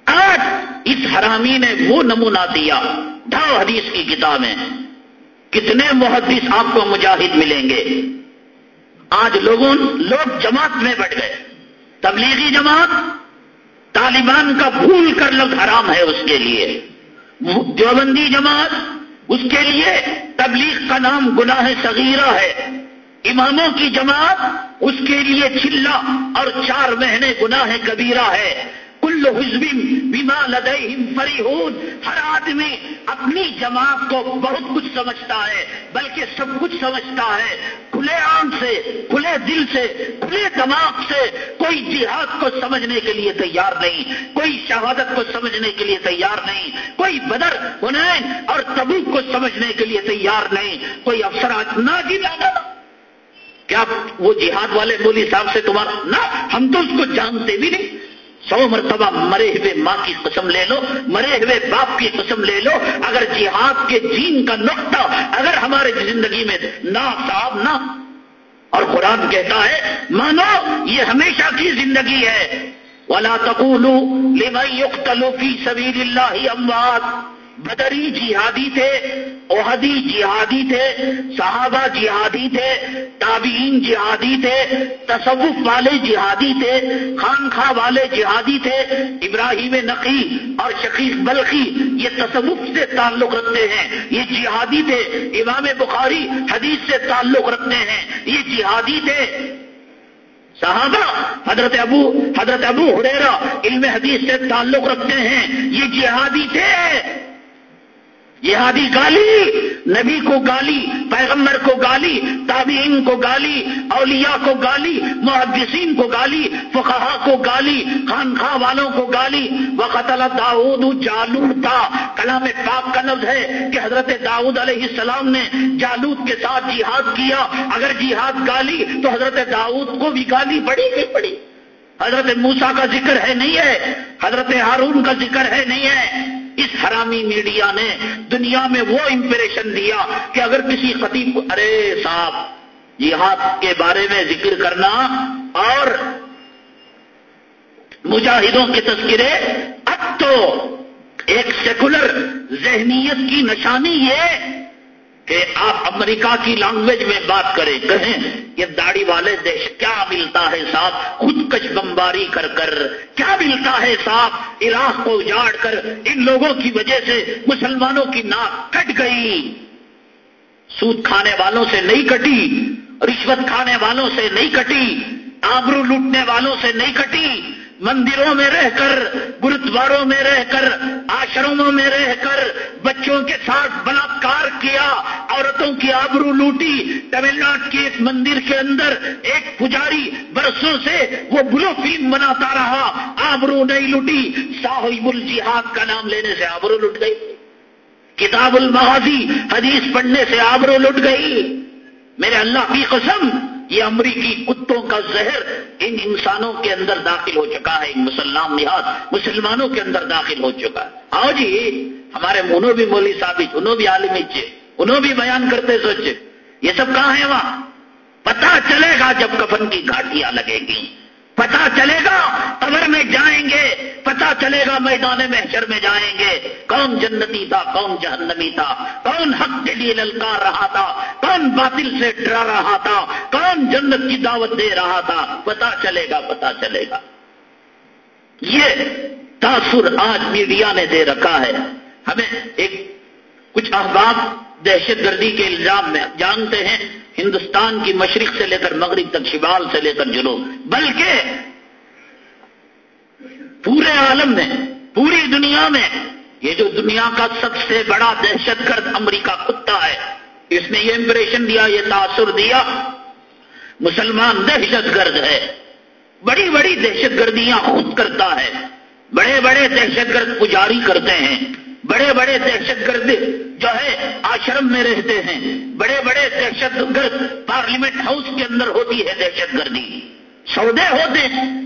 آج اس حرامی نے وہ نمونہ دیا۔ ڈھاؤ حدیث کی کتابیں۔ کتنے محدث آپ کو مجاہد ملیں گے۔ آج لوگوں، لوگ جماعت میں بڑھ گئے۔ تبلیغی جماعت، طالبان کا بھول کر لگ حرام ہے اس کے لیے۔ دیوبندی جماعت، اس کے لیے تبلیغ کا نام گناہ صغیرہ ہے۔ اماموں کی جماعت، اس کے لیے چلہ اور چار مہینے گناہ کبیرہ ہے۔ کل حزب بیما لدہم فریحون ہر آدمی اپنی جماعت کو بہت کچھ سمجھتا ہے، بلکہ سب کچھ سمجھتا ہے۔ کھلے آنکھ سے، کھلے دل سے، کھلے دماغ سے کوئی جہاد کو سمجھنے کے لیے تیار نہیں، کوئی شہادت کو سمجھنے کے لیے تیار نہیں، کوئی بدر ہنین اور تبوک کو سمجھنے کے لیے تیار نہیں، کوئی افسر نہ جی کیا وہ جہاد والے بولی صاحب سے تمہارا نہ، ہم تو اس کو جانتے بھی نہیں۔ سو مرتبہ مرے ہوئے ماں کی قسم لے لو، مرے ہوئے باپ کی قسم لے لو۔ اگر جہاد کے جین کا نقطہ، اگر ہمارے زندگی میں نہ صاحب نہ اور قرآن کہتا ہے، مانو، یہ ہمیشہ کی زندگی ہے۔ وَلَا تَقُولُوا لِمَنْ يقتل فِي سَبِيلِ اللَّهِ اموات بدری جہادی تھے، اوہدی جہادی تھے، صحابہ جہادی تھے، تابعین جہادی تھے، تصوف والے جہادی تھے خانخواہ والے جہادی تھے، ابراہیم نقی اور شقیق بلخی، یہ تصوف سے تعلق رکھتے ہیں، یہ جہادی تھے، امام بخاری حدیث سے تعلق رکھتے ہیں، یہ جہادی تھے۔ صحابہ، حضرت ابو حضرت ابو حریرا علم حدیث سے تعلق رکھتے ہیں، یہ جہادی تھے۔ جہادی گالی، نبی کو گالی، پیغمبر کو گالی، تابعین کو گالی، اولیاء کو گالی، محدثین کو گالی فقہا کو گالی خانخواہ والوں کو گالی۔ وقت داود جالود تھا کلام پاک کا لفظ ہے کہ حضرت داؤد علیہ السلام نے جالود کے ساتھ جہاد کیا۔ اگر جہاد گالی تو حضرت داؤد کو بھی گالی پڑی گئی پڑی۔ حضرت موسا کا ذکر ہے نہیں ہے، حضرت ہارون کا ذکر ہے نہیں ہے۔ اس حرامی میڈیا نے دنیا میں وہ امپریشن دیا کہ اگر کسی خطیب ارے صاحب، جہاد کے بارے میں ذکر کرنا اور مجاہدوں کے تذکرے اب تو ایک سیکولر ذہنیت کی نشانی یہ کہ آپ امریکہ کی لینگویج میں بات کریں، کہیں، یہ داڑھی والے دیش کیا ملتا ہے صاحب خود کش بمباری کر کر، کیا ملتا ہے صاحب عراق کو اجاڑ کر، ان لوگوں کی وجہ سے مسلمانوں کی ناک کٹ گئی۔ سود کھانے والوں سے نہیں کٹی، رشوت کھانے والوں سے نہیں کٹی، آبرو لوٹنے والوں سے نہیں کٹی۔ مندروں میں رہ کر، گرودواروں میں رہ کر، آشرموں میں رہ کر، بچوں کے ساتھ بلاکار کیا، عورتوں کی آبرو لوٹی، تمل ناڈ کے ایک مندر کے اندر ایک پجاری برسوں سے وہ بلو فلم بناتا رہا، آبرو نہیں لوٹی، صاحب الجہاد کا نام لینے سے آبرو لٹ گئی۔ کتاب المغازی، حدیث پڑھنے سے آبرو لٹ گئی۔ میرے اللہ کی قسم یہ امریکی کتوں کا زہر ان انسانوں کے اندر داخل ہو چکا ہے ان مسلمان نہاد مسلمانوں کے اندر داخل ہو چکا ہے۔ آؤ جی ہمارے انہوں بھی مولی ثابت، انہوں بھی عالم انہوں بھی بیان کرتے سوچے۔ یہ سب کہاں ہے وہاں؟ پتا چلے گا جب کفن کی گھاٹیاں لگے گی۔ پتا چلے گا، قبر میں جائیں گے پتا چلے گا میدان محشر میں جائیں گے۔ کون جنتی تھا، کون جہنمی تھا، کون حق کے لیے للکار رہا تھا، کون باطل سے ڈرا رہا تھا، کون جنت کی دعوت دے رہا تھا پتا چلے گا پتا چلے گا۔ یہ تاثر آج میڈیا نے دے رکھا ہے۔ ہمیں ایک کچھ احباب دہشت گردی کے الزام میں جانتے ہیں، ہندوستان کی مشرق سے لے کر مغرب تک، شمال سے لے کر جنوب۔ بلکہ پورے عالم میں، پوری دنیا میں یہ جو دنیا کا سب سے بڑا دہشت گرد امریکہ کتا ہے، اس نے یہ امپریشن دیا، یہ تاثر دیا، مسلمان دہشت گرد ہے۔ بڑی بڑی دہشت گردیاں خود کرتا ہے۔ بڑے بڑے دہشت گرد پجاری کرتے ہیں۔ بڑے بڑے دہشت گرد جو ہے آشرم میں رہتے ہیں، بڑے بڑے دہشت گرد پارلیمنٹ ہاؤس کے اندر ہوتی ہے دہشت گردی۔ سودے ہوتے ہیں۔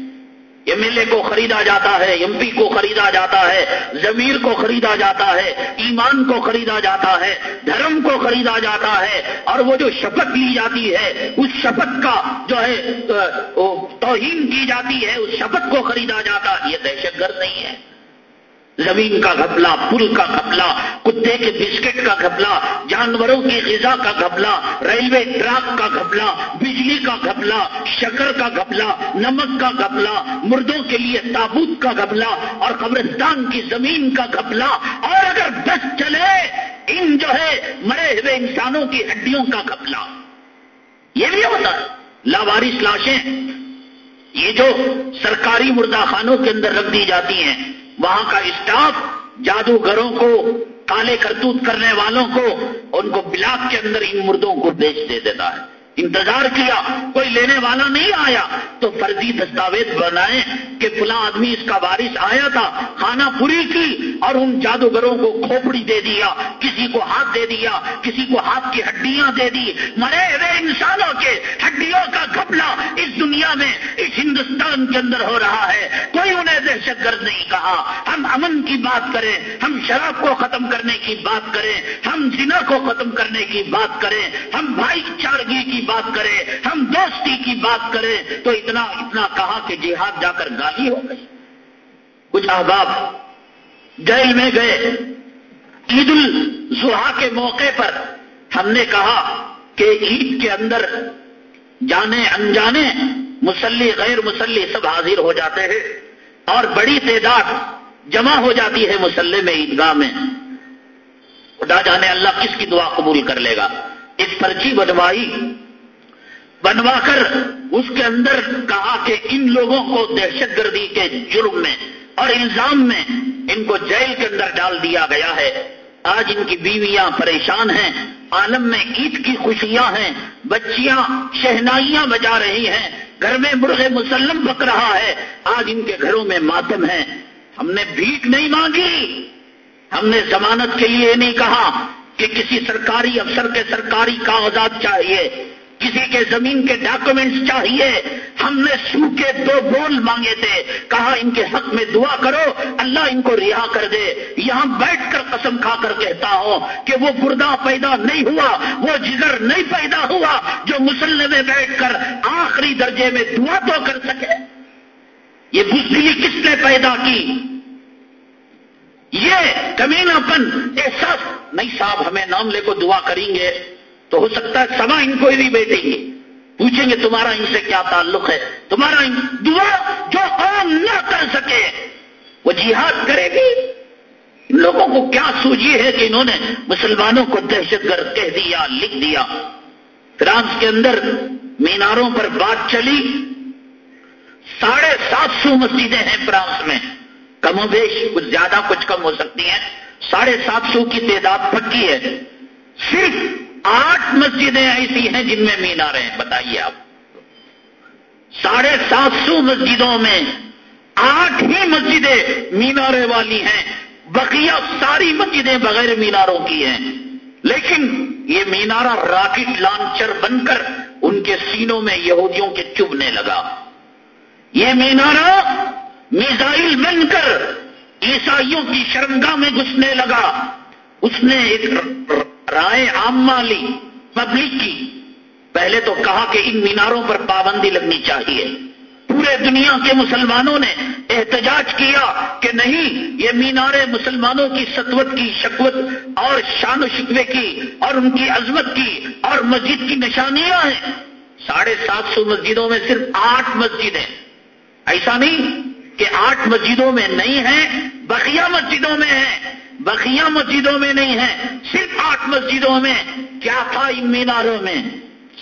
ایم ایل اے کو خریدا جاتا ہے، ایم پی کو خریدا جاتا ہے، ضمیر کو خریدا جاتا ہے، ایمان کو خریدا جاتا ہے، دھرم کو خریدا جاتا ہے۔ اور وہ جو شپت لی جاتی ہے، اس شپت کا جو ہے توہین کی جاتی ہے، اس شپت کو خریدا جاتا یہ دہشت گرد نہیں ہے۔ زمین کا گھپلا، پل کا گھپلا، کتے کے بسکٹ کا گھپلا، جانوروں کی غذا کا گھپلا، ریلوے ٹریک کا گھپلا، بجلی کا گھپلا، شکر کا گھپلا، نمک کا گھپلا، مردوں کے لیے تابوت کا گھپلا اور قبرستان کی زمین کا گھپلا۔ اور اگر بس چلے، ان جو ہے، مرے ہوئے انسانوں کی ہڈیوں کا گھپلا۔ یہ بھی ہوتا ہے۔ لاوارس لاشیں، یہ جو سرکاری مردہ خانوں کے اندر رکھ دی جاتی ہیں وہاں کا اسٹاف جادوگروں کو کالے کرتوت کرنے والوں کو، ان کو بلاک کے اندر ان مردوں کو بیچ دے دیتا ہے۔ انتظار کیا، کوئی لینے والا نہیں آیا۔ تو فرضی دستاویز بنائے کہ فلاں آدمی اس کا وارث آیا تھا کھانا پوری کی اور ان جادوگروں کو کھوپڑی دے دیا، کسی کو ہاتھ دے دیا، کسی کو ہاتھ کی ہڈیاں دے دی۔ مرے ہوئے انسانوں کے ہڈیوں کا گھپلا اس دنیا میں، اس ہندوستان کے اندر ہو رہا ہے۔ کوئی انہیں دہشت گرد نہیں کہا۔ ہم امن کی بات کریں، ہم شراب کو ختم کرنے کی بات کریں، ہم جنا کو ختم کرنے کی بات کریں، ہم بھائی چارگی کی بات کریں ہم دوستی کی بات کریں تو اتنا اتنا کہا کہ جہاد جا کر گالی ہو گئی۔ کچھ احباب جیل میں گئے۔ عید الضحا کے موقع پر ہم نے کہا کہ عید کے اندر جانے انجانے مسلی، غیر مسلی سب حاضر ہو جاتے ہیں اور بڑی تعداد جمع ہو جاتی ہے مسلح میں، عیدگاہ میں۔ خدا جانے اللہ کس کی دعا قبول کر لے گا۔ ایک پرچی بنوائی بنوا کر اس کے اندر کہا کہ ان لوگوں کو دہشت گردی کے جرم میں اور الزام میں ان کو جیل کے اندر ڈال دیا گیا ہے۔ آج ان کی بیویاں پریشان ہیں، عالم میں عید کی خوشیاں ہیں، بچیاں شہنائیاں بجا رہی ہیں، گھر میں مرغ مسلم پک رہا ہے۔ آج ان کے گھروں میں ماتم ہے۔ ہم نے بھیک نہیں مانگی۔ ہم نے ضمانت کے لیے نہیں کہا کہ کسی سرکاری افسر کے سرکاری کاغذات چاہیے۔ کسی کے زمین کے ڈاکومنٹس چاہیے۔ ہم نے سو کے دو بول مانگے تھے۔ کہا ان کے حق میں دعا کرو، اللہ ان کو رہا کر دے۔ یہاں بیٹھ کر قسم کھا کر کہتا ہوں کہ وہ گردہ پیدا نہیں ہوا، وہ جگر نہیں پیدا ہوا جو مسلم میں بیٹھ کر آخری درجے میں دعا تو کر سکے۔ یہ بزدلی کس نے پیدا کی؟ یہ کمینہ پن احساس نہیں صاحب، ہمیں نام لے کو دعا کریں گے۔ تو ہو سکتا ہے سما ان کو بھی بیٹھیں گے۔ پوچھیں گے تمہارا ان سے کیا تعلق ہے؟ تمہارا ان دعا جو قوم نہ کر سکے، وہ جہاد کرے گی؟ ان لوگوں کو کیا سوجی ہے کہ انہوں نے مسلمانوں کو دہشت گرد کہہ دیا، لکھ دیا۔ فرانس کے اندر میناروں پر بات چلی۔ ساڑھے سات سو مسجدیں ہیں فرانس میں۔ کم و بیش، کچھ زیادہ، کچھ کم ہو سکتی ہیں۔ ساڑھے سات سو کی تعداد پکی ہے۔ صرف آٹھ مسجدیں ایسی ہیں جن میں مینارے ہیں، بتائیے آپ۔ ساڑھے سات سو مسجدوں میں آٹھ ہی مسجدیں مینارے والی ہیں۔ بقیہ ساری مسجدیں بغیر میناروں کی ہیں۔ لیکن یہ مینارہ راکٹ لانچر بن کر ان کے سینوں میں یہودیوں کے چبنے لگا۔ یہ مینارہ میزائل بن کر عیسائیوں کی شرمگاہ میں گھسنے لگا۔ اس نے ایک رائے عامہ لی پبلک کی۔ پہلے تو کہا کہ ان میناروں پر پابندی لگنی چاہیے۔ پورے دنیا کے مسلمانوں نے احتجاج کیا کہ نہیں، یہ مینارے مسلمانوں کی سطوت کی شکوت اور شان و شکوے کی اور ان کی عظمت کی اور مسجد کی نشانیاں ہیں۔ ساڑھے سات سو مسجدوں میں صرف آٹھ مسجدیں ایسا نہیں کہ آٹھ مسجدوں میں نہیں ہیں، بقیہ مسجدوں میں ہیں۔ بقیہ مسجدوں میں نہیں ہے صرف آٹھ مسجدوں میں، کیا تھا ان میناروں میں؟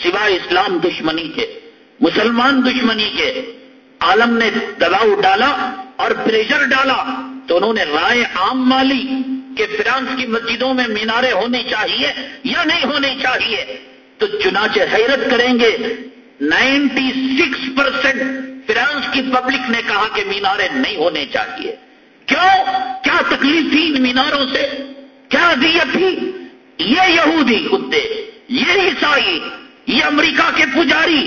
سوائے اسلام دشمنی کے، مسلمان دشمنی کے۔ عالم نے دباؤ ڈالا اور پریشر ڈالا۔ تو انہوں نے رائے عام مالی کہ فرانس کی مسجدوں میں مینارے ہونی چاہیے یا نہیں ہونی چاہیے۔ تو چنانچہ حیرت کریں گے، نائنٹی سکس پرسینٹ فرانس کی پبلک نے کہا کہ مینارے نہیں ہونے چاہیے۔ کیوں؟ کیا تکلیف تھی ان میناروں سے؟ کیا دیت تھی؟ یہ یہودی کتے یہ عیسائی یہ امریکہ کے پجاری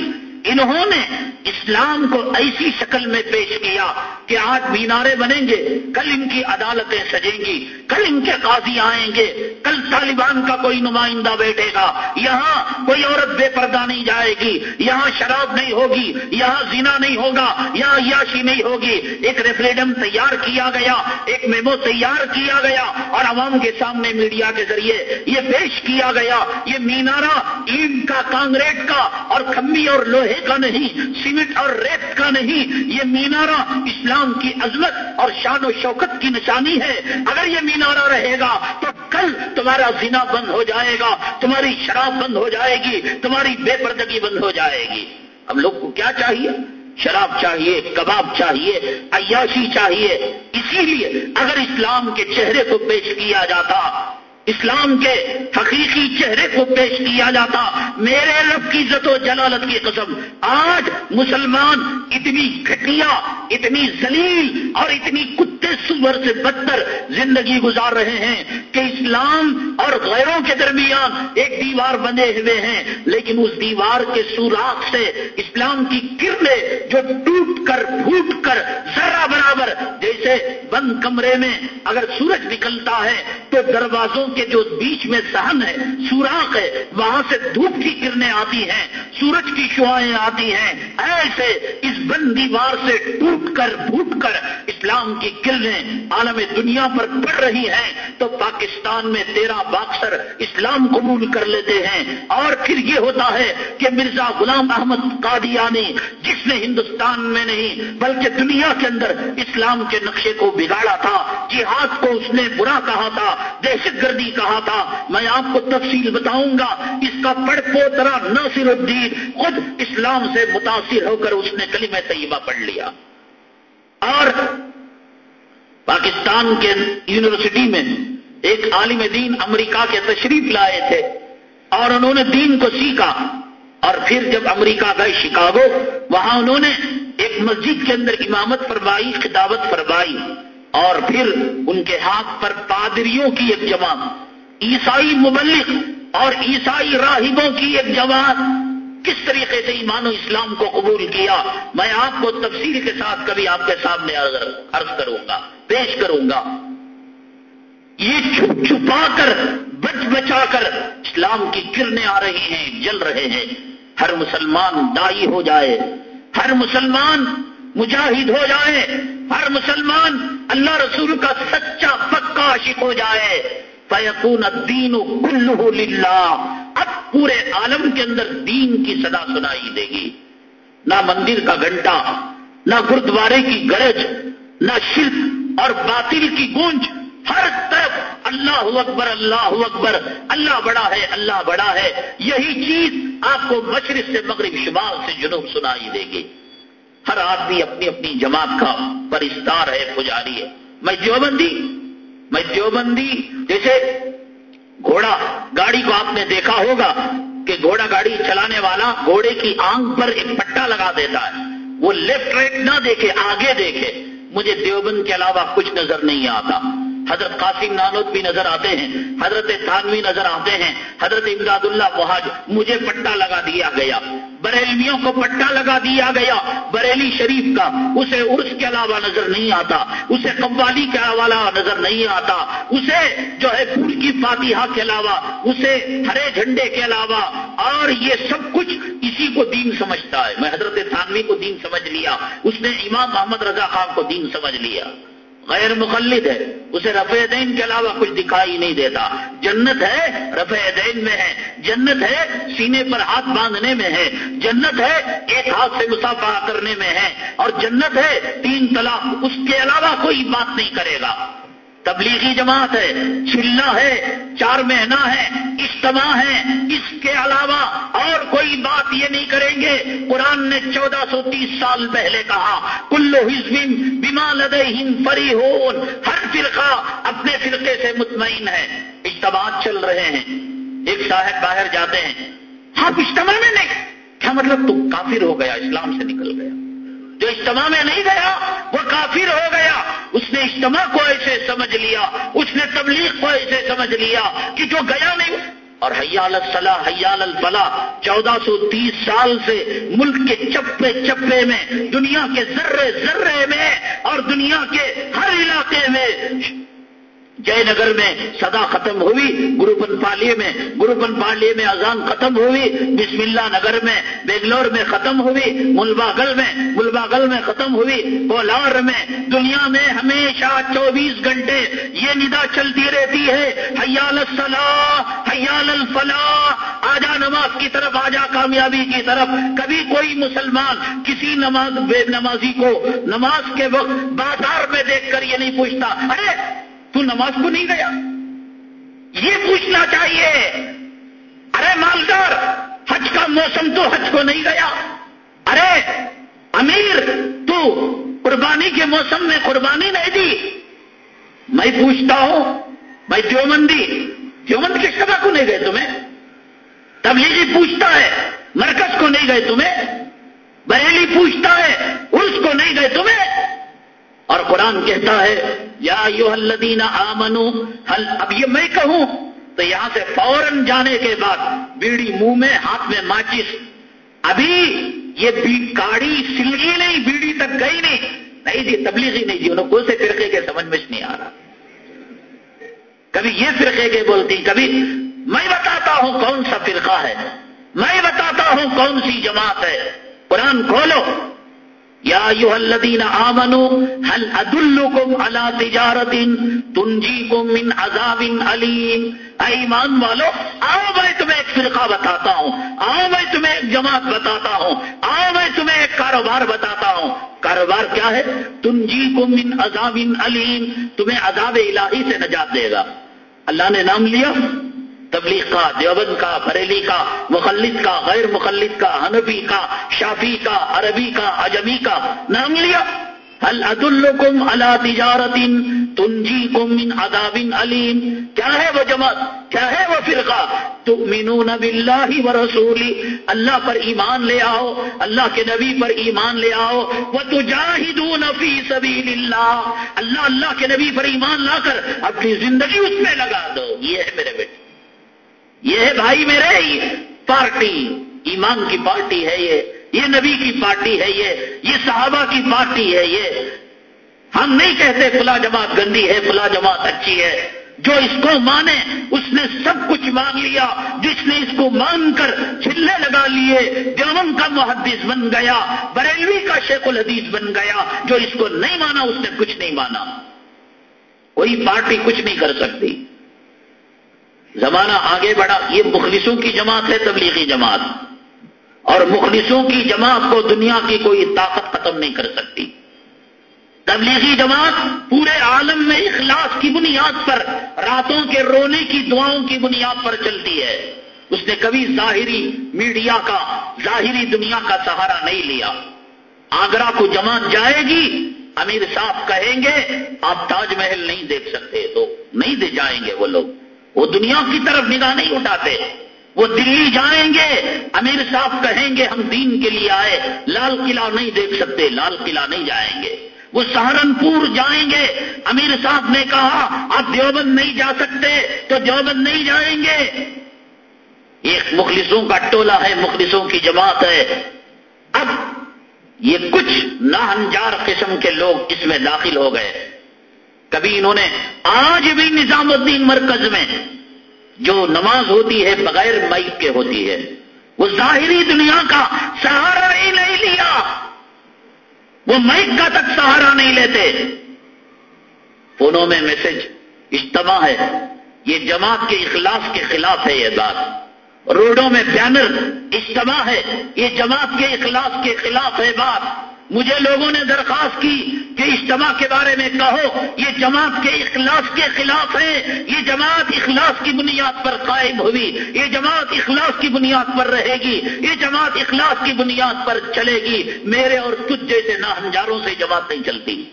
انہوں نے اسلام کو ایسی شکل میں پیش کیا کہ آج مینارے بنیں گے، کل ان کی عدالتیں سجیں گی، کل ان کے قاضی آئیں گے، کل طالبان کا کوئی نمائندہ بیٹھے گا۔ یہاں کوئی عورت بے پردہ نہیں جائے گی، یہاں شراب نہیں ہوگی، یہاں زنا نہیں ہوگا، یہاں عیاشی نہیں ہوگی۔ ایک ریفریڈم تیار کیا گیا، ایک میمو تیار کیا گیا اور عوام کے سامنے میڈیا کے ذریعے یہ پیش کیا گیا۔ یہ مینارہ اینٹ کا، کانگریٹ کا اور کھمبی اور لوہے کا نہیں سیمنٹ اور ریت کا نہیں، یہ مینارہ اسلام کی عظمت اور شان و شوکت کی نشانی ہے۔ اگر یہ مینارہ رہے گا تو کل تمہارا زنا بند ہو جائے گا، تمہاری شراب بند ہو جائے گی، تمہاری بے پردگی بند ہو جائے گی۔ ہم لوگ کو کیا چاہیے؟ شراب چاہیے، کباب چاہیے، عیاشی چاہیے۔ اسی لیے اگر اسلام کے چہرے کو پیش کیا جاتا اسلام کے حقیقی چہرے کو پیش کیا جاتا، میرے رب کی عزت و جلالت کی قسم، آج مسلمان اتنی گھٹیا، اتنی ذلیل اور اتنی کتے سور سے بدتر زندگی گزار رہے ہیں کہ اسلام اور غیروں کے درمیان ایک دیوار بنے ہوئے ہیں، لیکن اس دیوار کے سوراخ سے اسلام کی کرنے جو ٹوٹ کر، پھوٹ کر ذرا برابر، جیسے بند کمرے میں اگر سورج نکلتا ہے تو دروازوں کے جو بیچ میں سہن ہے، سوراخ ہے، وہاں سے دھوپ کی کرنیں آتی ہیں، سورج کی شعائیں آتی ہیں، ایسے اس بند دیوار سے ٹوٹ کر پھوٹ کر اسلام کی کرنیں عالم دنیا پر پڑ رہی ہیں، تو پاکستان میں تیرہ باکسر اسلام قبول کر لیتے ہیں۔ اور پھر یہ ہوتا ہے کہ مرزا غلام احمد قادیانی، جس نے ہندوستان میں نہیں، بلکہ دنیا کے اندر اسلام کے نقشے کو بگاڑا تھا، جہاد کو اس نے برا کہا تھا دہشت گردی کہا تھا؟ میں آپ کو تفصیل بتاؤں گا، اس کا پڑ پوترا ناصر الدین خود اسلام سے متاثر ہو کر اس نے کلمہ طیبہ پڑھ لیا۔ اور پاکستان کے یونیورسٹی میں ایک عالم دین امریکہ کے تشریف لائے تھے اور انہوں نے دین کو سیکھا۔ اور پھر جب امریکہ گئے شکاگو، وہاں انہوں نے ایک مسجد کے اندر امامت فرمائی، خطابت فرمائی۔ اور پھر ان کے ہاتھ پر پادریوں کی ایک جماعت عیسائی مبلک اور عیسائی راہبوں کی ایک جماعت کس طریقے سے ایمان و اسلام کو قبول کیا؟ میں آپ کو تفصیل کے ساتھ کبھی آپ کے سامنے عرض کروں گا، پیش کروں گا۔ یہ چھپ چھپا کر، بچ بچا کر اسلام کی کرنیں آ رہی ہیں، جل رہے ہیں۔ ہر مسلمان دائی ہو جائے۔ ہر مسلمان مجاہد ہو جائے، ہر مسلمان اللہ رسول کا سچا پکا عاشق ہو جائے۔ فیقون دین و للہ اب پورے عالم کے اندر دین کی صدا سنائی دے گی۔ نہ مندر کا گھنٹا نہ گردوارے کی گرج، نہ شرک اور باطل کی گونج۔ ہر طرف اللہ اکبر اللہ اکبر۔ اللہ بڑا ہے، اللہ بڑا ہے۔ یہی چیز آپ کو مشرق سے مغرب شمال سے جنوب سنائی دے گی۔ ہر آدمی اپنی اپنی جماعت کا پرستار ہے پجاری ہے۔ میں دیوبندی میں دیوبندی، جیسے گھوڑا گاڑی کو آپ نے دیکھا ہوگا کہ گھوڑا گاڑی چلانے والا گھوڑے کی آنکھ پر ایک پٹا لگا دیتا ہے۔ وہ لیفٹ رائٹ نہ دیکھے، آگے دیکھے۔ مجھے دیوبند کے علاوہ کچھ نظر نہیں آتا۔ حضرت قاسم نانوت بھی نظر آتے ہیں، حضرت تھانوی نظر آتے ہیں، حضرت امداد اللہ محاج مجھے پٹا لگا دیا گیا۔ بریلویوں کو پٹا لگا دیا گیا، بریلی شریف کا۔ اسے عرس کے علاوہ نظر نہیں آتا، اسے قوالی کے علاوہ نظر نہیں آتا۔ اسے جو ہے پھول کی فاتحہ کے علاوہ، اسے ہرے جھنڈے کے علاوہ، اور یہ سب کچھ اسی کو دین سمجھتا ہے۔ میں حضرت تھانوی کو دین سمجھ لیا، اس نے امام محمد رضا خان کو دین سمجھ لیا۔ غیر مقلد ہے، اسے رفع دین کے علاوہ کچھ دکھائی نہیں دیتا۔ جنت ہے، رفع دین میں ہے۔ جنت ہے، سینے پر ہاتھ باندھنے میں ہے۔ جنت ہے، ایک ہاتھ سے مسافہ کرنے میں ہے۔ اور جنت ہے، تین طلاق، اس کے علاوہ کوئی بات نہیں کرے گا۔ تبلیغی جماعت ہے چلنا ہے، چار مہینہ ہے، اجتماع ہے۔ اس کے علاوہ اور کوئی بات یہ نہیں کریں گے۔ قرآن نے چودہ سو تیس سال پہلے کہا کلو ہزم بیما لدے ہند فری ہر فرقہ اپنے فرقے سے مطمئن ہے۔ اجتماع چل رہے ہیں۔ ایک صاحب باہر جاتے ہیں۔ آپ اجتماع میں نہیں۔ کیا مطلب؟ تو کافر ہو گیا، اسلام سے نکل گیا۔ جو اجتماع میں نہیں گیا، وہ کافر ہو گیا۔ اس نے اجتماع کو ایسے سمجھ لیا، اس نے تبلیغ کو ایسے سمجھ لیا کہ جو گیا نہیں۔ اور حیال الصلاح، حیال الفلاح چودہ سو تیس سال سے ملک کے چپے چپے میں، دنیا کے ذرے ذرے میں اور دنیا کے ہر علاقے میں جے نگر میں صدا ختم ہوئی، گروپن پالیے میں، گروپن پالیے میں اذان ختم ہوئی، بسم اللہ نگر میں، بنگلور میں ختم ہوئی ملبا گل میں ملبا گل میں ختم ہوئی کولار میں، دنیا میں ہمیشہ چوبیس گھنٹے یہ ندا چلتی رہتی ہے، حیال الصلاح، حیال الفلاح، آجا نماز کی طرف، آجا کامیابی کی طرف، کبھی کوئی مسلمان کسی نماز بے نمازی کو نماز کے وقت بازار میں دیکھ کر یہ نہیں پوچھتا، ارے تو نماز کو نہیں گیا۔ یہ پوچھنا چاہیے۔ ارے مالدار، حج کا موسم تو حج کو نہیں گیا۔ ارے امیر، تو قربانی کے موسم میں قربانی نہیں دی۔ میں پوچھتا ہوں میں دیومندی دیومند کس طرح کو نہیں گئے تمہیں؟ تبلیغی پوچھتا ہے، مرکز کو نہیں گئے تمہیں؟ بریلی پوچھتا ہے اس کو نہیں گئے تمہیں؟ اور قرآن کہتا ہے یا یو الدین آمنو حل اب یہ میں کہوں تو یہاں سے فوراً جانے کے بعد بیڑی منہ میں، ہاتھ میں ماچس۔ ابھی یہ کاڑی سلگی نہیں، بیڑی تک گئی نہیں۔ نہیں جی تبلیغی نہیں جی انہوں کو سے فرقے کے؟ سمجھ میں نہیں آ رہا۔ کبھی یہ فرقے کے بولتی، کبھی میں بتاتا ہوں کون سا فرقہ ہے۔ میں بتاتا ہوں کون سی جماعت ہے۔ قرآن کھولو۔ یا یو الدین آمنو حل ادلکم اللہ تجارت تنجی کو من عذاب علیم؟ ایمان والو، آؤ میں تمہیں ایک فرقہ بتاتا ہوں، آؤ میں تمہیں ایک جماعت بتاتا ہوں، آؤ میں تمہیں ایک کاروبار بتاتا ہوں۔ کاروبار کیا ہے؟ تنجی کو من عذاب علیم، تمہیں عذاب الہی سے نجات دے گا۔ اللہ نے نام لیا تبلیغ کا، دیوبند کا، بریلی کا مخلط کا، غیر مخلط کا، حنفی کا، شافی کا، عربی کا اجمی کا، نام لیا؟ عد اللہ تجارت تنجی کم ان ادابن علیم کیا ہے وہ جماعت؟ کیا ہے وہ فرقہ؟ تو مینو نب اللہ و رسولی اللہ پر ایمان لے آؤ، اللہ کے نبی پر ایمان لے آؤ وہ تو فی سبیل اللہ اللہ اللہ کے نبی پر ایمان لا کر اپنی زندگی اس میں لگا دو۔ یہ ہے میرے بیٹے۔ یہ ہے بھائی میرے پارٹی، ایمان کی پارٹی ہے یہ یہ نبی کی پارٹی ہے یہ یہ صحابہ کی پارٹی ہے یہ۔ ہم نہیں کہتے فلا جماعت گندی ہے فلا جماعت اچھی ہے۔ جو اس کو مانے، اس نے سب کچھ مان لیا۔ جس نے اس کو مان کر چلے لگا لیے دیون کا محدث بن گیا، بریلوی کا شیخ الحدیث بن گیا۔ جو اس کو نہیں مانا، اس نے کچھ نہیں مانا۔ کوئی پارٹی کچھ نہیں کر سکتی۔ زمانہ آگے بڑھا، یہ مخلصوں کی جماعت ہے تبلیغی جماعت۔ اور مخلصوں کی جماعت کو دنیا کی کوئی طاقت ختم نہیں کر سکتی۔ تبلیغی جماعت پورے عالم میں اخلاص کی بنیاد پر، راتوں کے رونے کی، دعاؤں کی بنیاد پر چلتی ہے۔ اس نے کبھی ظاہری میڈیا کا، ظاہری دنیا کا سہارا نہیں لیا۔ آگرہ کو جماعت جائے گی، امیر صاحب کہیں گے، آپ تاج محل نہیں دیکھ سکتے، تو نہیں دے جائیں گے وہ لوگ۔ وہ دنیا کی طرف نگاہ نہیں اٹھاتے۔ وہ دلی جائیں گے، امیر صاحب کہیں گے، ہم دین کے لیے آئے۔ لال قلعہ نہیں دیکھ سکتے، لال قلعہ نہیں جائیں گے۔ وہ سہارنپور جائیں گے۔ امیر صاحب نے کہا، آپ دیوبند نہیں جا سکتے، تو دیوبند نہیں جائیں گے۔ ایک مخلصوں کا ٹولہ ہے، مخلصوں کی جماعت ہے۔ اب یہ کچھ ناہنجار قسم کے لوگ اس میں داخل ہو گئے۔ کبھی انہوں نے آج بھی نظام الدین مرکز میں جو نماز ہوتی ہے بغیر مائک کے ہوتی ہے، وہ ظاہری دنیا کا سہارا ہی نہیں لیا۔ وہ مائک کا تک سہارا نہیں لیتے۔ فونوں میں میسج، اجتماع ہے۔ یہ جماعت کے اخلاص کے خلاف ہے یہ بات۔ روڈوں میں بینر، اجتماع ہے۔ یہ جماعت کے اخلاص کے خلاف ہے بات۔ مجھے لوگوں نے درخواست کی کہ اجتماع کے بارے میں کہو، یہ جماعت کے اخلاص کے خلاف ہے، یہ جماعت اخلاص کی بنیاد پر قائم ہوئی، یہ جماعت اخلاص کی بنیاد پر رہے گی، یہ جماعت اخلاص کی بنیاد پر چلے گی۔ میرے اور تجھ جیسے ناہنجاروں سے جماعت نہیں چلتی۔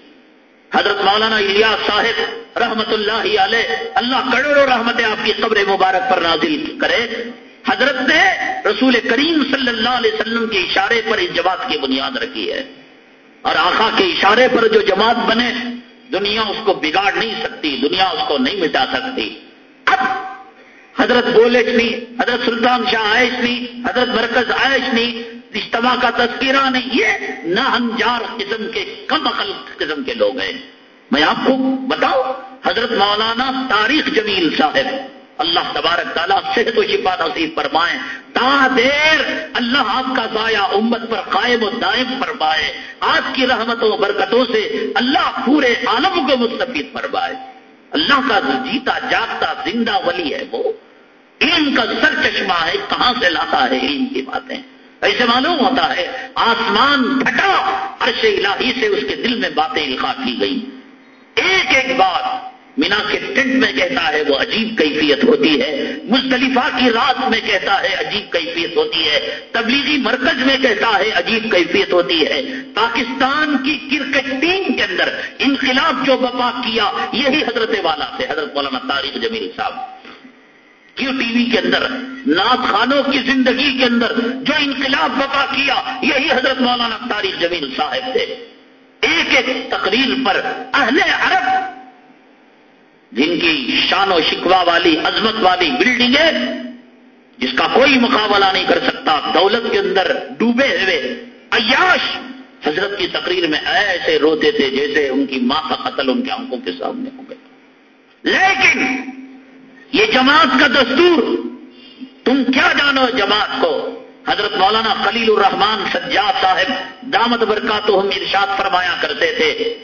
حضرت مولانا الیاس صاحب رحمت اللہ علیہ، اللہ کروڑوں رحمتیں آپ کی قبر مبارک پر نازل کرے۔ حضرت نے رسول کریم صلی اللہ علیہ وسلم کے اشارے پر اس جماعت کی بنیاد رکھی ہے۔ اور آخا کے اشارے پر جو جماعت بنے، دنیا اس کو بگاڑ نہیں سکتی، دنیا اس کو نہیں مٹا سکتی۔ اب حضرت بولے نہیں حضرت سلطان شاہ آئش نہیں حضرت مرکز آئش نہیں اجتماع کا تذکرہ نہیں، یہ نہ انجار قسم کے، کم عقل قسم کے لوگ ہیں۔ میں آپ کو بتاؤں، حضرت مولانا تاریخ جمیل صاحب اللہ تبارک تعالیٰ صحت و شفا نصیب فرمائے۔ تا دیر اللہ آپ کا ضائع امت پر قائم و دائم فرمائے۔ آپ کی رحمتوں و برکتوں سے اللہ پورے عالم کو مستفید فرمائے۔ اللہ کا جیتا جاگتا زندہ ولی ہے وہ۔ علم کا سر چشمہ ہے، کہاں سے لاتا ہے علم کی باتیں۔ ایسے معلوم ہوتا ہے، آسمان پھٹا، عرش الہی سے اس کے دل میں باتیں لکھا کی گئی ایک ایک بات مینا کے ٹنٹ میں کہتا ہے وہ عجیب کیفیت ہوتی ہے، مزدلفہ کی رات میں کہتا ہے عجیب کیفیت ہوتی ہے، تبلیغی مرکز میں کہتا ہے عجیب کیفیت ہوتی ہے۔ پاکستان کی کرکٹ ٹیم کے اندر انقلاب جو بپا کیا، یہی حضرت والا تھے، حضرت مولانا تاریخ جمیل صاحب۔ کیو ٹی وی کے اندر، نعت خانوں کی زندگی کے اندر جو انقلاب بپا کیا، یہی حضرت مولانا تاریخ جمیل صاحب تھے۔ ایک ایک تقریر پر اہل عرب جن کی شان و شکوا والی، عظمت والی بلڈنگیں جس کا کوئی مقابلہ نہیں کر سکتا، دولت کے اندر ڈوبے ہوئے۔ عیاش! حضرت کی تقریر میں ایسے روتے تھے جیسے ان کی ماں کا قتل ان کے آنکھوں کے سامنے ہو گیا۔ لیکن یہ جماعت کا دستور، تم کیا جانو جماعت کو؟ حضرت مولانا خلیل الرحمان سجاد صاحب دامت برکات ہم ارشاد فرمایا کرتے تھے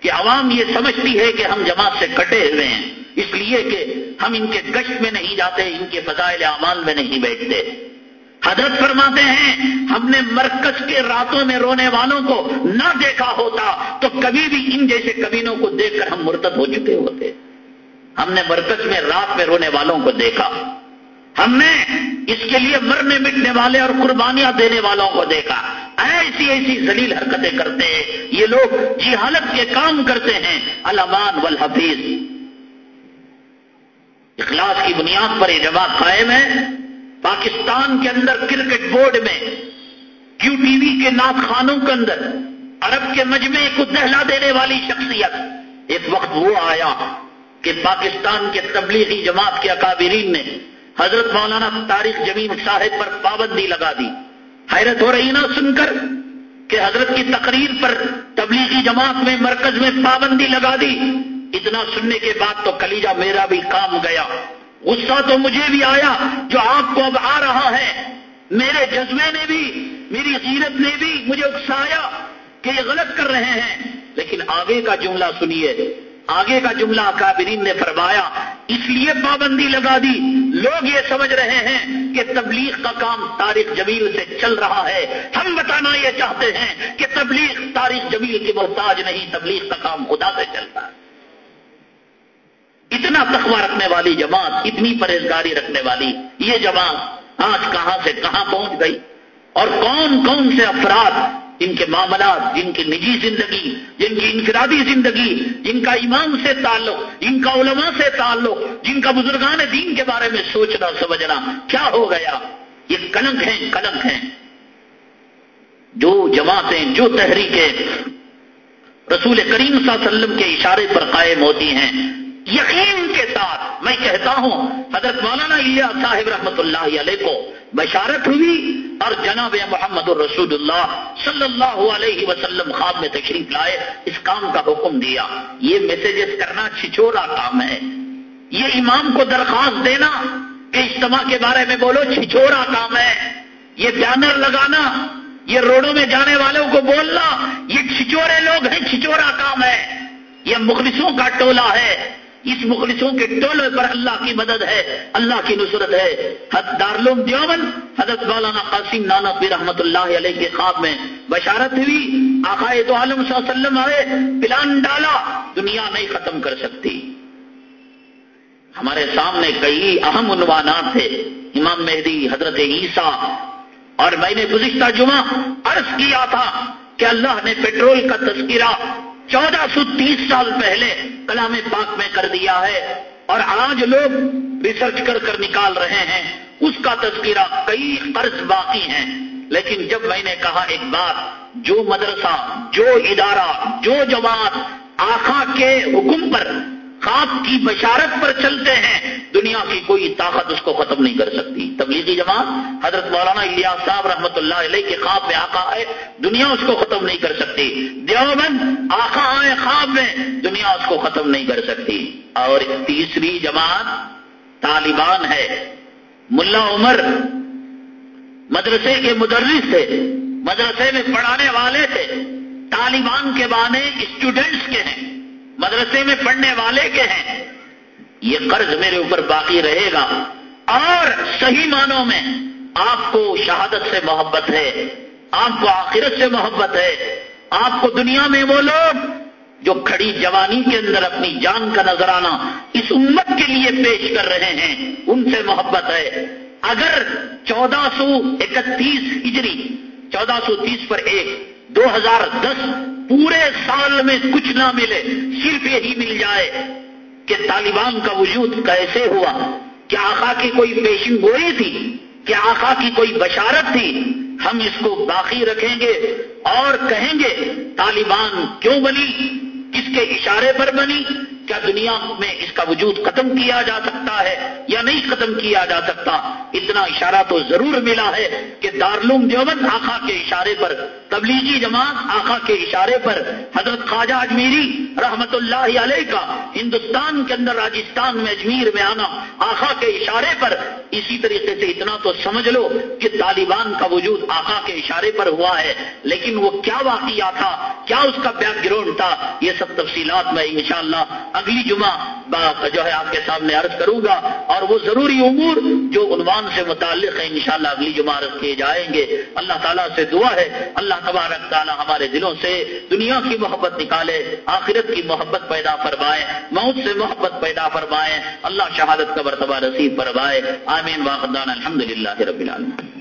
کہ عوام یہ سمجھتی ہے کہ ہم جماعت سے کٹے ہوئے ہیں۔ اس لیے کہ ہم ان کے گشت میں نہیں جاتے، ان کے فضائل اعمال میں نہیں بیٹھتے۔ حضرت فرماتے ہیں، ہم نے مرکز کے راتوں میں رونے والوں کو نہ دیکھا ہوتا تو کبھی بھی ان جیسے کبینوں کو دیکھ کر ہم مرتب ہو چکے ہوتے۔ ہم نے مرکز میں رات میں رونے والوں کو دیکھا۔ ہم نے اس کے لیے مرنے مٹنے والے اور قربانیاں دینے والوں کو دیکھا۔ ایسی ایسی زلیل حرکتیں کرتے ہیں۔ یہ لوگ جہالت کے کام کرتے ہیں۔ علمان والحفیظ۔ اخلاص کی بنیاد پر یہ جماعت قائم ہے۔ پاکستان کے اندر کرکٹ بورڈ میں، کیو ٹی وی کے ناک خانوں کے اندر، عرب کے مجمع کو دہلا دینے والی شخصیت۔ ایک وقت وہ آیا کہ پاکستان کے تبلیغی جماعت کے اکابرین نے حضرت مولانا تاریخ جمیم صاحب پر پابندی لگا دی۔ حیرت ہو رہی نا سن کر کہ حضرت کی تقریر پر تبلیغی جماعت میں مرکز میں پابندی لگا دی۔ اتنا سننے کے بعد تو کلیجا میرا بھی کام گیا۔ غصہ تو مجھے بھی آیا جو آپ کو اب آ رہا ہے۔ میرے جذبے نے بھی، میری غیرت نے بھی مجھے اکسایا کہ یہ غلط کر رہے ہیں۔ لیکن آگے کا جملہ سنیے۔ آگے کا جملہ کابرین نے فرمایا، اس لیے پابندی لگا دی۔ لوگ یہ سمجھ رہے ہیں کہ تبلیغ کا کام تاریخ جمیل سے چل رہا ہے۔ ہم بتانا یہ چاہتے ہیں کہ تبلیغ تاریخ جمیل کی محتاج نہیں، تبلیغ کا کام خدا سے چلتا ہے۔ اتنا تخوہ رکھنے والی جماعت، اتنی پرہیزگاری رکھنے والی، یہ جماعت آج کہاں سے کہاں پہنچ گئی؟ اور کون کون سے افراد جن کے معاملات، جن کی نجی زندگی، جن کی انفرادی زندگی، جن کا امام سے تعلق، جن کا علماء سے تعلق، جن کا بزرگان دین کے بارے میں سوچنا، سمجھنا، کیا ہو گیا؟ یہ کلنک ہیں کلنک ہیں۔ جو جماعتیں، جو تحریکیں رسول کریم صلی اللہ علیہ وسلم کے اشارے پر قائم ہوتی ہیں، یقین کے ساتھ میں کہتا ہوں، حضرت مولانا صاحب رحمت اللہ علیہ کو بشارت ہوئی اور جناب محمد الرسول اللہ صلی اللہ علیہ وسلم خواب میں تشریف لائے، اس کام کا حکم دیا۔ یہ میسجز کرنا چھچورا کام ہے۔ یہ امام کو درخواست دینا کہ اجتماع کے بارے میں بولو چھچورا کام ہے۔ یہ بینر لگانا، یہ روڈوں میں جانے والوں کو بولنا، یہ چھچورے لوگ ہیں، چھچورا کام ہے۔ یہ مخلصوں کا ٹولہ ہے۔ اس مخلصوں کے ٹولے پر اللہ کی مدد ہے، اللہ کی نصرت ہے۔ حد دارلوم حضرت مولانا قاسم نانا پی رحمت اللہ علیہ کے خواب میں بشارت ہوئی۔ آقائد عالم صلی اللہ علیہ وسلم آئے، پلان ڈالا، دنیا نہیں ختم کر سکتی۔ ہمارے سامنے کئی اہم عنوانات تھے امام مہدی، حضرت عیسیٰ اور میں نے گزشتہ جمعہ عرض کیا تھا کہ اللہ نے پیٹرول کا تذکرہ چودہ سو تیس سال پہلے کلام پاک میں کر دیا ہے اور آج لوگ ریسرچ کر کر نکال رہے ہیں۔ اس کا تذکرہ کئی قرض باقی ہیں۔ لیکن جب میں نے کہا ایک بات، جو مدرسہ، جو ادارہ، جو جماعت آخا کے حکم پر خواب کی بشارت پر چلتے ہیں، دنیا کی کوئی طاقت اس کو ختم نہیں کر سکتی۔ تبلیغی جماعت، حضرت مولانا الیاس صاحب رحمۃ اللہ علیہ کے خواب میں آقا آئے، دنیا اس کو ختم نہیں کر سکتی۔ دیوبند، آقا آئے خواب میں، دنیا اس کو ختم نہیں کر سکتی۔ اور تیسری جماعت طالبان ہے۔ ملا عمر مدرسے کے مدرس تھے، مدرسے میں پڑھانے والے تھے۔ طالبان کے بانے اسٹوڈنٹس کے ہیں۔ مدرسے میں پڑھنے والے کے ہیں۔ یہ قرض میرے اوپر باقی رہے گا۔ اور صحیح معنوں میں آپ کو شہادت سے محبت ہے۔ آپ کو آخرت سے محبت ہے۔ آپ کو دنیا میں وہ لوگ جو کھڑی جوانی کے اندر اپنی جان کا نظرانہ اس امت کے لیے پیش کر رہے ہیں، ان سے محبت ہے۔ اگر چودہ سو اکتیس ہجری، چودہ سو تیس پر ایک، دو ہزار دس پورے سال میں کچھ نہ ملے، صرف یہی مل جائے کہ طالبان کا وجود کیسے ہوا؟ کیا آقا کی کوئی پیشن گوئی تھی؟ کیا آقا کی کوئی بشارت تھی؟ ہم اس کو باقی رکھیں گے اور کہیں گے، طالبان کیوں بنی؟ کس کے اشارے پر بنی؟ کیا دنیا میں اس کا وجود ختم کیا جا سکتا ہے یا نہیں ختم کیا جا سکتا؟ اتنا اشارہ تو ضرور ملا ہے کہ دارالعلوم دیوبند آخا کے اشارے پر تبلیغی جماعت آخا کے اشارے پر حضرت خواجہ اجمیری رحمت اللہ علیہ کا ہندوستان کے اندر راجستھان میں اجمیر میں آنا آخا کے اشارے پر اسی طریقے سے اتنا تو سمجھ لو کہ طالبان کا وجود آخا کے اشارے پر ہوا ہے، لیکن وہ کیا واقعہ تھا، کیا اس کا بیک گراؤنڈ تھا، یہ سب تفصیلات میں انشاءاللہ اگلی جمعہ جو ہے آپ کے سامنے عرض کروں گا اور وہ ضروری امور جو عنوان سے متعلق ہے انشاءاللہ اگلی جمعہ عرض کیے جائیں گے۔ اللہ تعالیٰ سے دعا ہے، اللہ تبارک تعالی ہمارے دلوں سے دنیا کی محبت نکالے، آخرت کی محبت پیدا فرمائے، موت سے محبت پیدا فرمائے، اللہ شہادت کا مرتبہ رسید فرمائے۔ آمین واقدان الحمد للہ رب العالمین۔